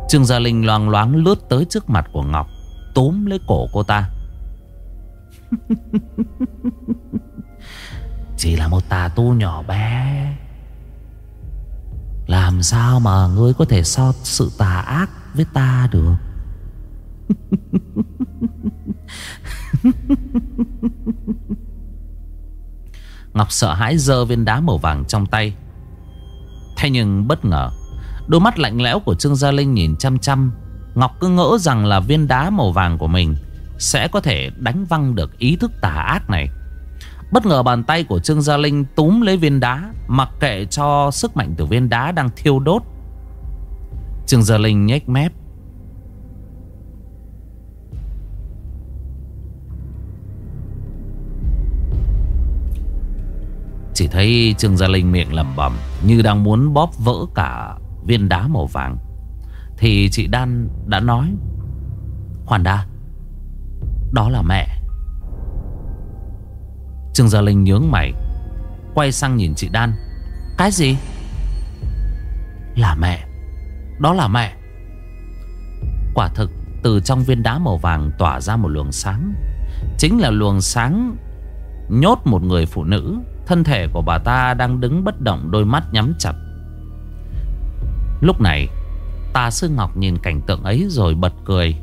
Trương Gia Linh loang loáng lướt tới trước mặt của Ngọc Túm lấy cổ cô ta Chỉ là một tà tu nhỏ bé. Làm sao mà ngươi có thể so sự tà ác với ta được? Ngọc sợ hãi giơ viên đá màu vàng trong tay. Thế nhưng bất ngờ, Đôi mắt lạnh lẽo của Trương Gia Linh nhìn chăm chăm. Ngọc cứ ngỡ rằng là viên đá màu vàng của mình sẽ có thể đánh văng được ý thức tà ác này. Bất ngờ bàn tay của Trương Gia Linh túm lấy viên đá, Mặc kệ cho sức mạnh từ viên đá đang thiêu đốt. Trương Gia Linh nhếch mép. Chỉ thấy Trương Gia Linh miệng lẩm bẩm Như đang muốn bóp vỡ cả viên đá màu vàng. Thì chị Đan đã nói Hoàn đa đó là mẹ. Trương Gia Linh nhướng mày, Quay sang nhìn chị Đan. Cái gì? Là mẹ. Đó là mẹ. Quả thực, từ trong viên đá màu vàng tỏa ra một luồng sáng. Chính là luồng sáng Nhốt một người phụ nữ. Thân thể của bà ta đang đứng bất động, Đôi mắt nhắm chặt. Lúc này Tà Sư Ngọc nhìn cảnh tượng ấy rồi bật cười.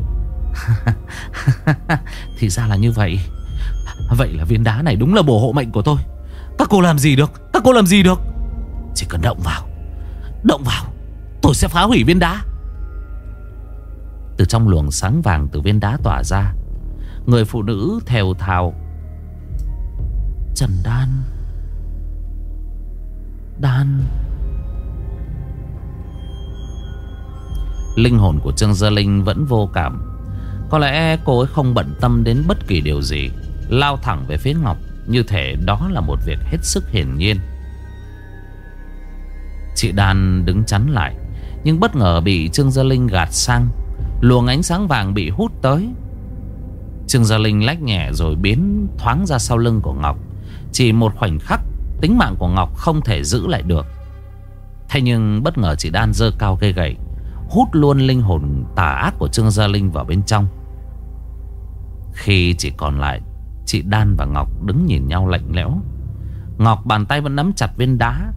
Thì ra là như vậy. Vậy là viên đá này đúng là bổ hộ mệnh của tôi. Các cô làm gì được? Các cô làm gì được? Chỉ cần động vào. Động vào, Tôi sẽ phá hủy viên đá. Từ trong luồng sáng vàng từ viên đá tỏa ra, Người phụ nữ thèo thào, Trần Đan Đan. Linh hồn của Trương Gia Linh vẫn vô cảm. Có lẽ cô ấy không bận tâm đến bất kỳ điều gì. Lao thẳng về phía Ngọc, Như thể đó là một việc hết sức hiển nhiên. Chị Đan đứng chắn lại, Nhưng bất ngờ bị Trương Gia Linh gạt sang. Luồng ánh sáng vàng bị hút tới. Trương Gia Linh lách nhẹ rồi biến thoáng ra sau lưng của Ngọc. Chỉ một khoảnh khắc, Tính mạng của Ngọc không thể giữ lại được. Thế nhưng bất ngờ chị Đan dơ cao cây gậy Hút luôn linh hồn tà ác của Trương Gia Linh vào bên trong. Khi chỉ còn lại, Chị Đan và Ngọc đứng nhìn nhau lạnh lẽo. Ngọc bàn tay vẫn nắm chặt viên đá.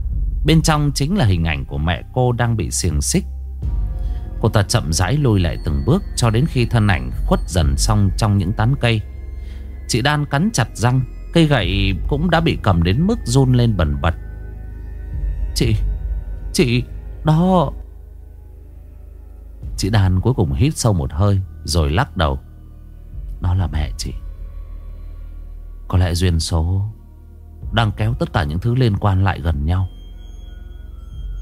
Bên trong chính là hình ảnh của mẹ cô đang bị xiềng xích. Cô ta chậm rãi lùi lại từng bước Cho đến khi thân ảnh khuất dần xong trong những tán cây. Chị Đan cắn chặt răng, Cây gậy cũng đã bị cầm đến mức run lên bẩn bật. Chị Chị, Đó. Chị Đan cuối cùng hít sâu một hơi Rồi lắc đầu. Đó là mẹ chị. Có lẽ duyên số Đang kéo tất cả những thứ liên quan lại gần nhau.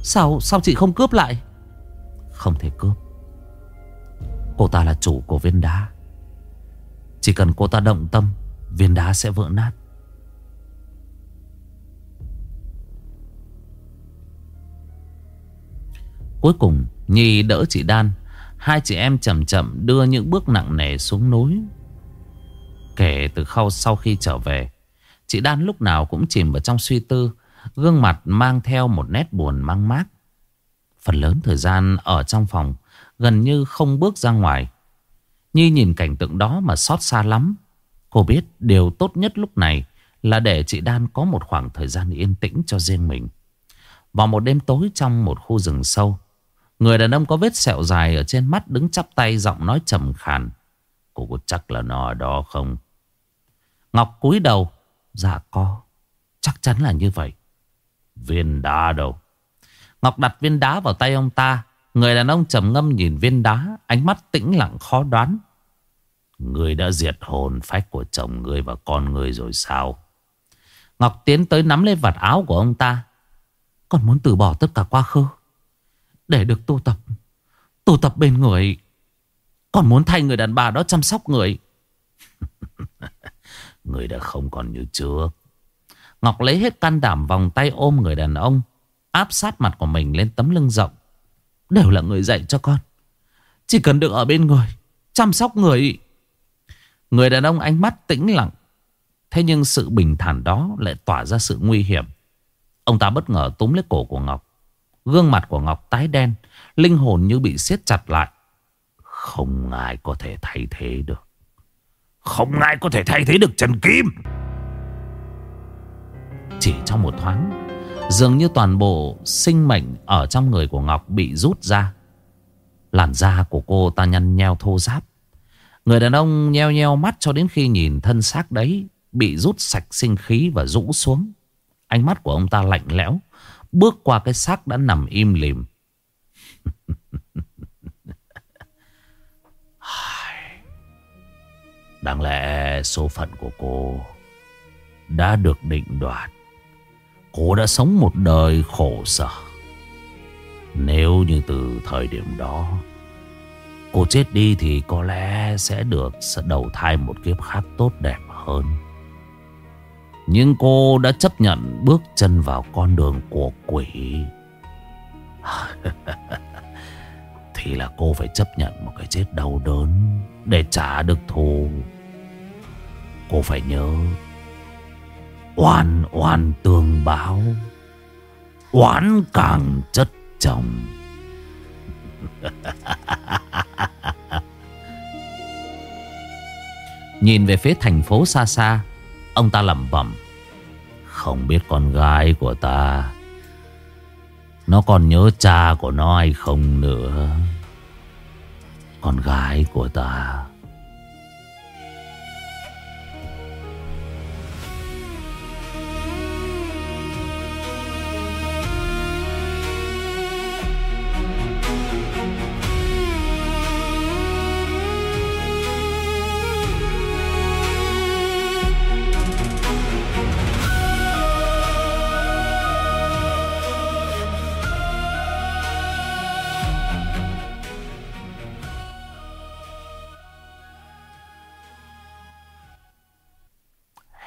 Sao Sao chị không cướp lại? Không thể cướp. Cô ta là chủ của viên đá. Chỉ cần cô ta động tâm, Viên đá sẽ vỡ nát. Cuối cùng, Nhi đỡ chị Đan. Hai chị em chậm chậm đưa những bước nặng nề xuống núi. Kể từ khâu sau khi trở về. Chị Đan lúc nào cũng chìm vào trong suy tư, Gương mặt mang theo một nét buồn mang mát Phần lớn thời gian ở trong phòng, Gần như không bước ra ngoài. Nhi nhìn cảnh tượng đó mà xót xa lắm. Cô biết điều tốt nhất lúc này Là để chị Đan có một khoảng thời gian yên tĩnh cho riêng mình. Vào một đêm tối trong một khu rừng sâu, Người đàn ông có vết sẹo dài ở trên mắt đứng chắp tay giọng nói trầm khàn. Cô có chắc là nó ở đó không? Ngọc cúi đầu. Dạ có. Chắc chắn là như vậy. Viên đá đâu? Ngọc đặt viên đá vào tay ông ta. Người đàn ông trầm ngâm nhìn viên đá. Ánh mắt tĩnh lặng khó đoán. Người đã diệt hồn phách của chồng người và con người rồi sao? Ngọc tiến tới nắm lấy vạt áo của ông ta. Còn muốn từ bỏ tất cả quá khứ. Để được tu tập Tu tập bên người còn muốn thay người đàn bà đó chăm sóc người. Người đã không còn như trước. Ngọc lấy hết can đảm vòng tay ôm người đàn ông, Áp sát mặt của mình lên tấm lưng rộng. Đều là người dạy cho con. Chỉ cần được ở bên người, Chăm sóc người. Người đàn ông ánh mắt tĩnh lặng. Thế nhưng sự bình thản đó lại tỏa ra sự nguy hiểm. Ông ta bất ngờ túm lấy cổ của Ngọc. Gương mặt của Ngọc tái đen, Linh hồn như bị siết chặt lại. Không ai có thể thay thế được. Không ai có thể thay thế được Trần Kim. Chỉ trong một thoáng, Dường như toàn bộ sinh mệnh Ở trong người của Ngọc bị rút ra. Làn da của cô ta nhăn nheo thô ráp. Người đàn ông nheo nheo mắt cho đến khi nhìn thân xác đấy Bị rút sạch sinh khí và rũ xuống. Ánh mắt của ông ta lạnh lẽo, Bước qua cái xác đã nằm im lìm. Đáng lẽ số phận của cô Đã được định đoạt. Cô đã sống một đời khổ sở. Nếu như từ thời điểm đó Cô chết đi thì có lẽ sẽ được đầu thai một kiếp khác tốt đẹp hơn. Nhưng cô đã chấp nhận bước chân vào con đường của quỷ. Thì là cô phải chấp nhận một cái chết đau đớn Để trả được thù. Cô phải nhớ. Oan oan tương báo, Oán càng chất chồng. Nhìn về phía thành phố xa xa, Ông ta lẩm bẩm, Không biết con gái của ta, Nó còn nhớ cha của nó hay không nữa? Con gái của ta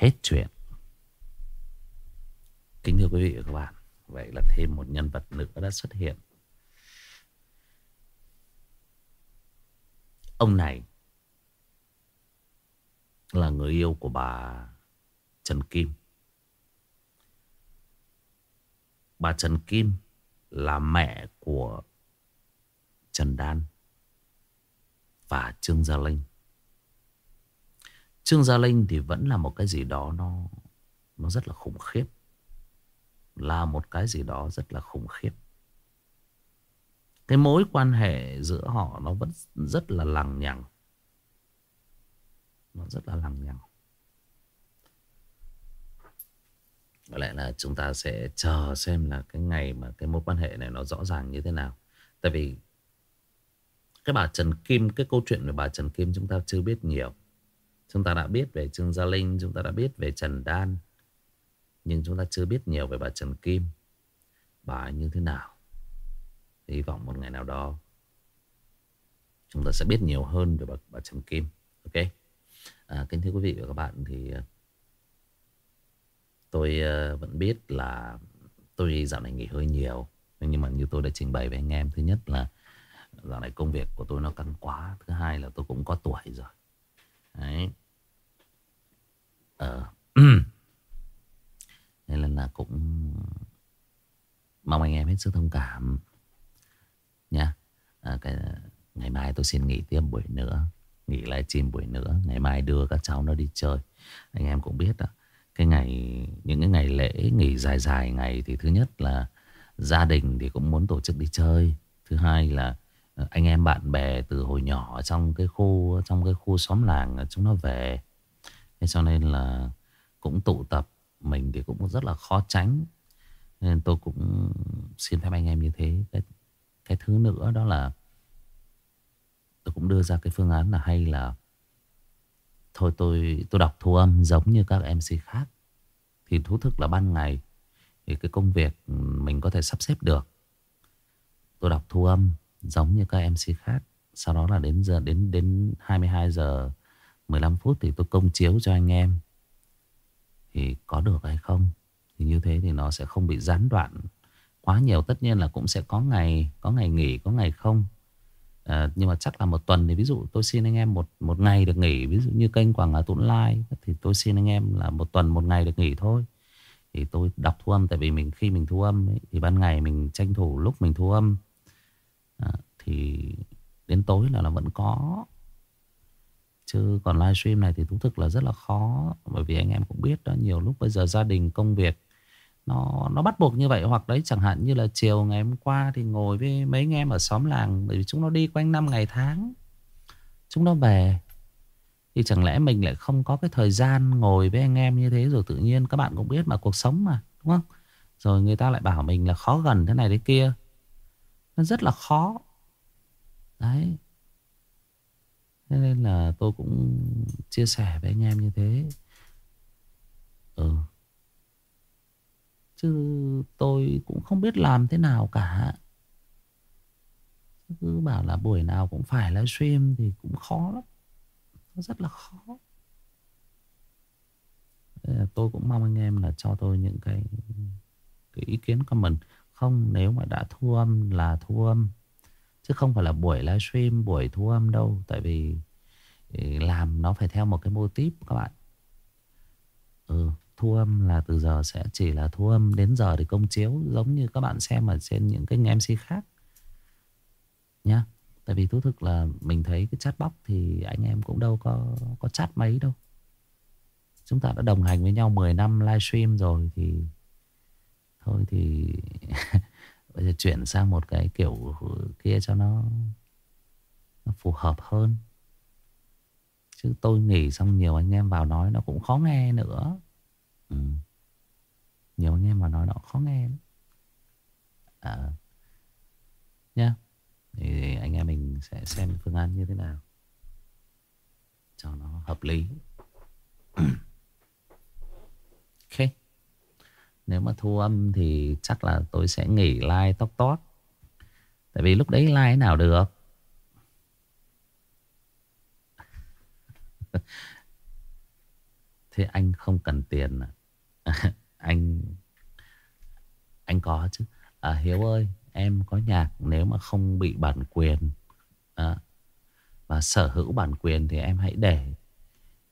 hết chuyện. Kính thưa quý vị và các bạn, vậy là thêm một nhân vật nữa đã xuất hiện. Ông này là người yêu của bà Trần Kim. Bà Trần Kim là mẹ của Trần Đan và Trương Gia Linh. Trương Gia Linh thì vẫn là một cái gì đó nó nó rất là khủng khiếp. Là một cái gì đó rất là khủng khiếp. Cái mối quan hệ giữa họ nó vẫn rất là lằng nhằng. Nó rất là lằng nhằng. Có lẽ là chúng ta sẽ chờ xem là cái ngày mà cái mối quan hệ này nó rõ ràng như thế nào. Tại vì cái bà Trần Kim, cái câu chuyện về bà Trần Kim chúng ta chưa biết nhiều. Chúng ta đã biết về Trương Gia Linh, chúng ta đã biết về Trần Đan. Nhưng chúng ta chưa biết nhiều về bà Trần Kim. Bà ấy như thế nào. Hy vọng một ngày nào đó chúng ta sẽ biết nhiều hơn về bà, bà Trần Kim. Ok. À, kính thưa quý vị và các bạn thì à, tôi uh, vẫn biết là tôi dạo này nghỉ hơi nhiều. Nhưng mà như tôi đã trình bày với anh em, thứ nhất là dạo này công việc của tôi nó căng quá. Thứ hai là tôi cũng có tuổi rồi. Đấy. Ờ. Nên là cũng mong anh em hết sức thông cảm nha. À, ờ, cái ngày mai tôi xin nghỉ tiếp buổi nữa, nghỉ lại chim buổi nữa. Ngày mai đưa các cháu nó đi chơi. Anh em cũng biết đó, cái ngày những cái ngày lễ nghỉ dài dài ngày thì thứ nhất là gia đình thì cũng muốn tổ chức đi chơi. Thứ hai là ờ, anh em bạn bè từ hồi nhỏ trong cái khu trong cái khu xóm làng chúng nó về. Thế cho nên là cũng tụ tập mình thì cũng rất là khó tránh. Nên tôi cũng xin phép anh em như thế. Cái, cái thứ nữa đó là tôi cũng đưa ra cái phương án là hay là thôi tôi tôi đọc thu âm giống như các MC khác. Thì thú thực là ban ngày thì cái công việc mình có thể sắp xếp được. Tôi đọc thu âm giống như các MC khác. Sau đó là đến giờ đến đến 22 giờ 15 phút thì tôi công chiếu cho anh em. Thì có được hay không? Thì như thế thì nó sẽ không bị gián đoạn quá nhiều. Tất nhiên là cũng sẽ có ngày có ngày nghỉ có ngày không. À, nhưng mà chắc là một tuần thì ví dụ tôi xin anh em một một ngày được nghỉ. Ví dụ như kênh Quảng Hà Tụn Lai thì tôi xin anh em là một tuần một ngày được nghỉ thôi. Thì tôi đọc thu âm tại vì mình khi mình thu âm ấy, thì ban ngày mình tranh thủ lúc mình thu âm. À, thì đến tối là là vẫn có. Chứ còn livestream này thì thú thực là rất là khó, Bởi vì anh em cũng biết đó, Nhiều lúc bây giờ gia đình, công việc Nó nó bắt buộc như vậy. Hoặc đấy, chẳng hạn như là chiều ngày hôm qua Thì ngồi với mấy anh em ở xóm làng, Bởi vì chúng nó đi quanh năm ngày tháng, Chúng nó về. Thì chẳng lẽ mình lại không có cái thời gian Ngồi với anh em như thế Rồi tự nhiên các bạn cũng biết mà, cuộc sống mà, Đúng không? Rồi người ta lại bảo mình là khó gần thế này thế kia. Nó rất là khó. Đấy. Thế nên là tôi cũng chia sẻ với anh em như thế. Ừ. Chứ tôi cũng không biết làm thế nào cả. Cứ bảo là buổi nào cũng phải livestream thì cũng khó lắm. Nó rất là khó. Là tôi cũng mong anh em là cho tôi những cái, cái ý kiến comment. Không, nếu mà đã thu âm là thu âm. Chứ không phải là buổi livestream, buổi thu âm đâu. Tại vì ừ, làm nó phải theo một cái mô típ các bạn. Ừ, thu âm là từ giờ sẽ chỉ là thu âm đến giờ thì công chiếu giống như các bạn xem ở trên những cái MC khác. Nhá. Tại vì thú thực là mình thấy cái chat box thì anh em cũng đâu có có chat mấy đâu. Chúng ta đã đồng hành với nhau 10 năm livestream rồi thì thôi thì bây giờ chuyển sang một cái kiểu kia cho nó, nó phù hợp hơn. Chứ tôi nghỉ xong nhiều anh em vào nói nó cũng khó nghe nữa. Ừ. Nhiều anh em vào nói nó khó nghe. À. Nhá. Thì anh em mình sẽ xem phương án như thế nào. Cho nó hợp lý. ok. Nếu mà thu âm thì chắc là tôi sẽ nghỉ like tóc tót. Tại vì lúc đấy like nào được. Thế anh không cần tiền à? Anh Anh có chứ à, Hiếu ơi em có nhạc Nếu mà không bị bản quyền à, Và sở hữu bản quyền Thì em hãy để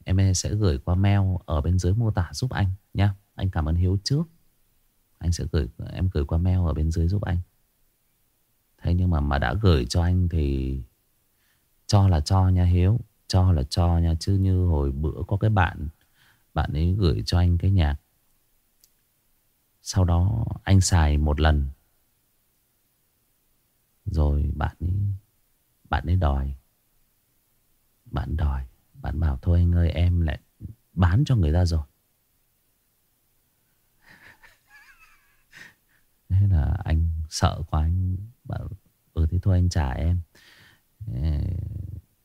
Em sẽ gửi qua mail Ở bên dưới mô tả giúp anh nhá Anh cảm ơn Hiếu trước anh sẽ gửi, em gửi qua mail ở bên dưới giúp anh. Thế nhưng mà mà đã gửi cho anh thì Cho là cho nha Hiếu, cho là cho nha. Chứ như hồi bữa có cái bạn Bạn ấy gửi cho anh cái nhạc. Sau đó anh xài một lần. Rồi bạn ấy Bạn ấy đòi. Bạn đòi, Bạn bảo thôi anh ơi, em lại bán cho người ta rồi. Là anh sợ quá anh bảo ừ thế thôi anh trả em.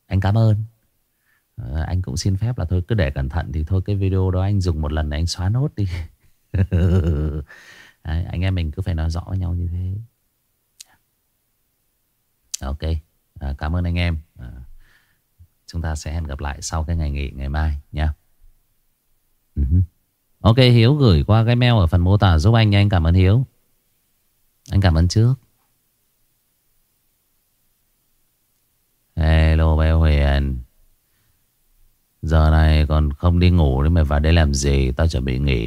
Anh cảm ơn. Ờ, anh cũng xin phép là thôi cứ để cẩn thận thì thôi cái video đó anh dùng một lần này anh xóa nốt đi. Đấy, anh em mình cứ phải nói rõ với nhau như thế. Ok à, cảm ơn anh em. À, chúng ta sẽ hẹn gặp lại sau cái ngày nghỉ ngày mai nha uh-huh. Ừ ok hiếu gửi qua cái mail ở phần mô tả giúp anh nha anh cảm ơn hiếu anh cảm ơn trước. Hello, bé Huyền. Giờ này còn không đi ngủ nữa mày vào đây làm gì? Tao chuẩn bị nghỉ.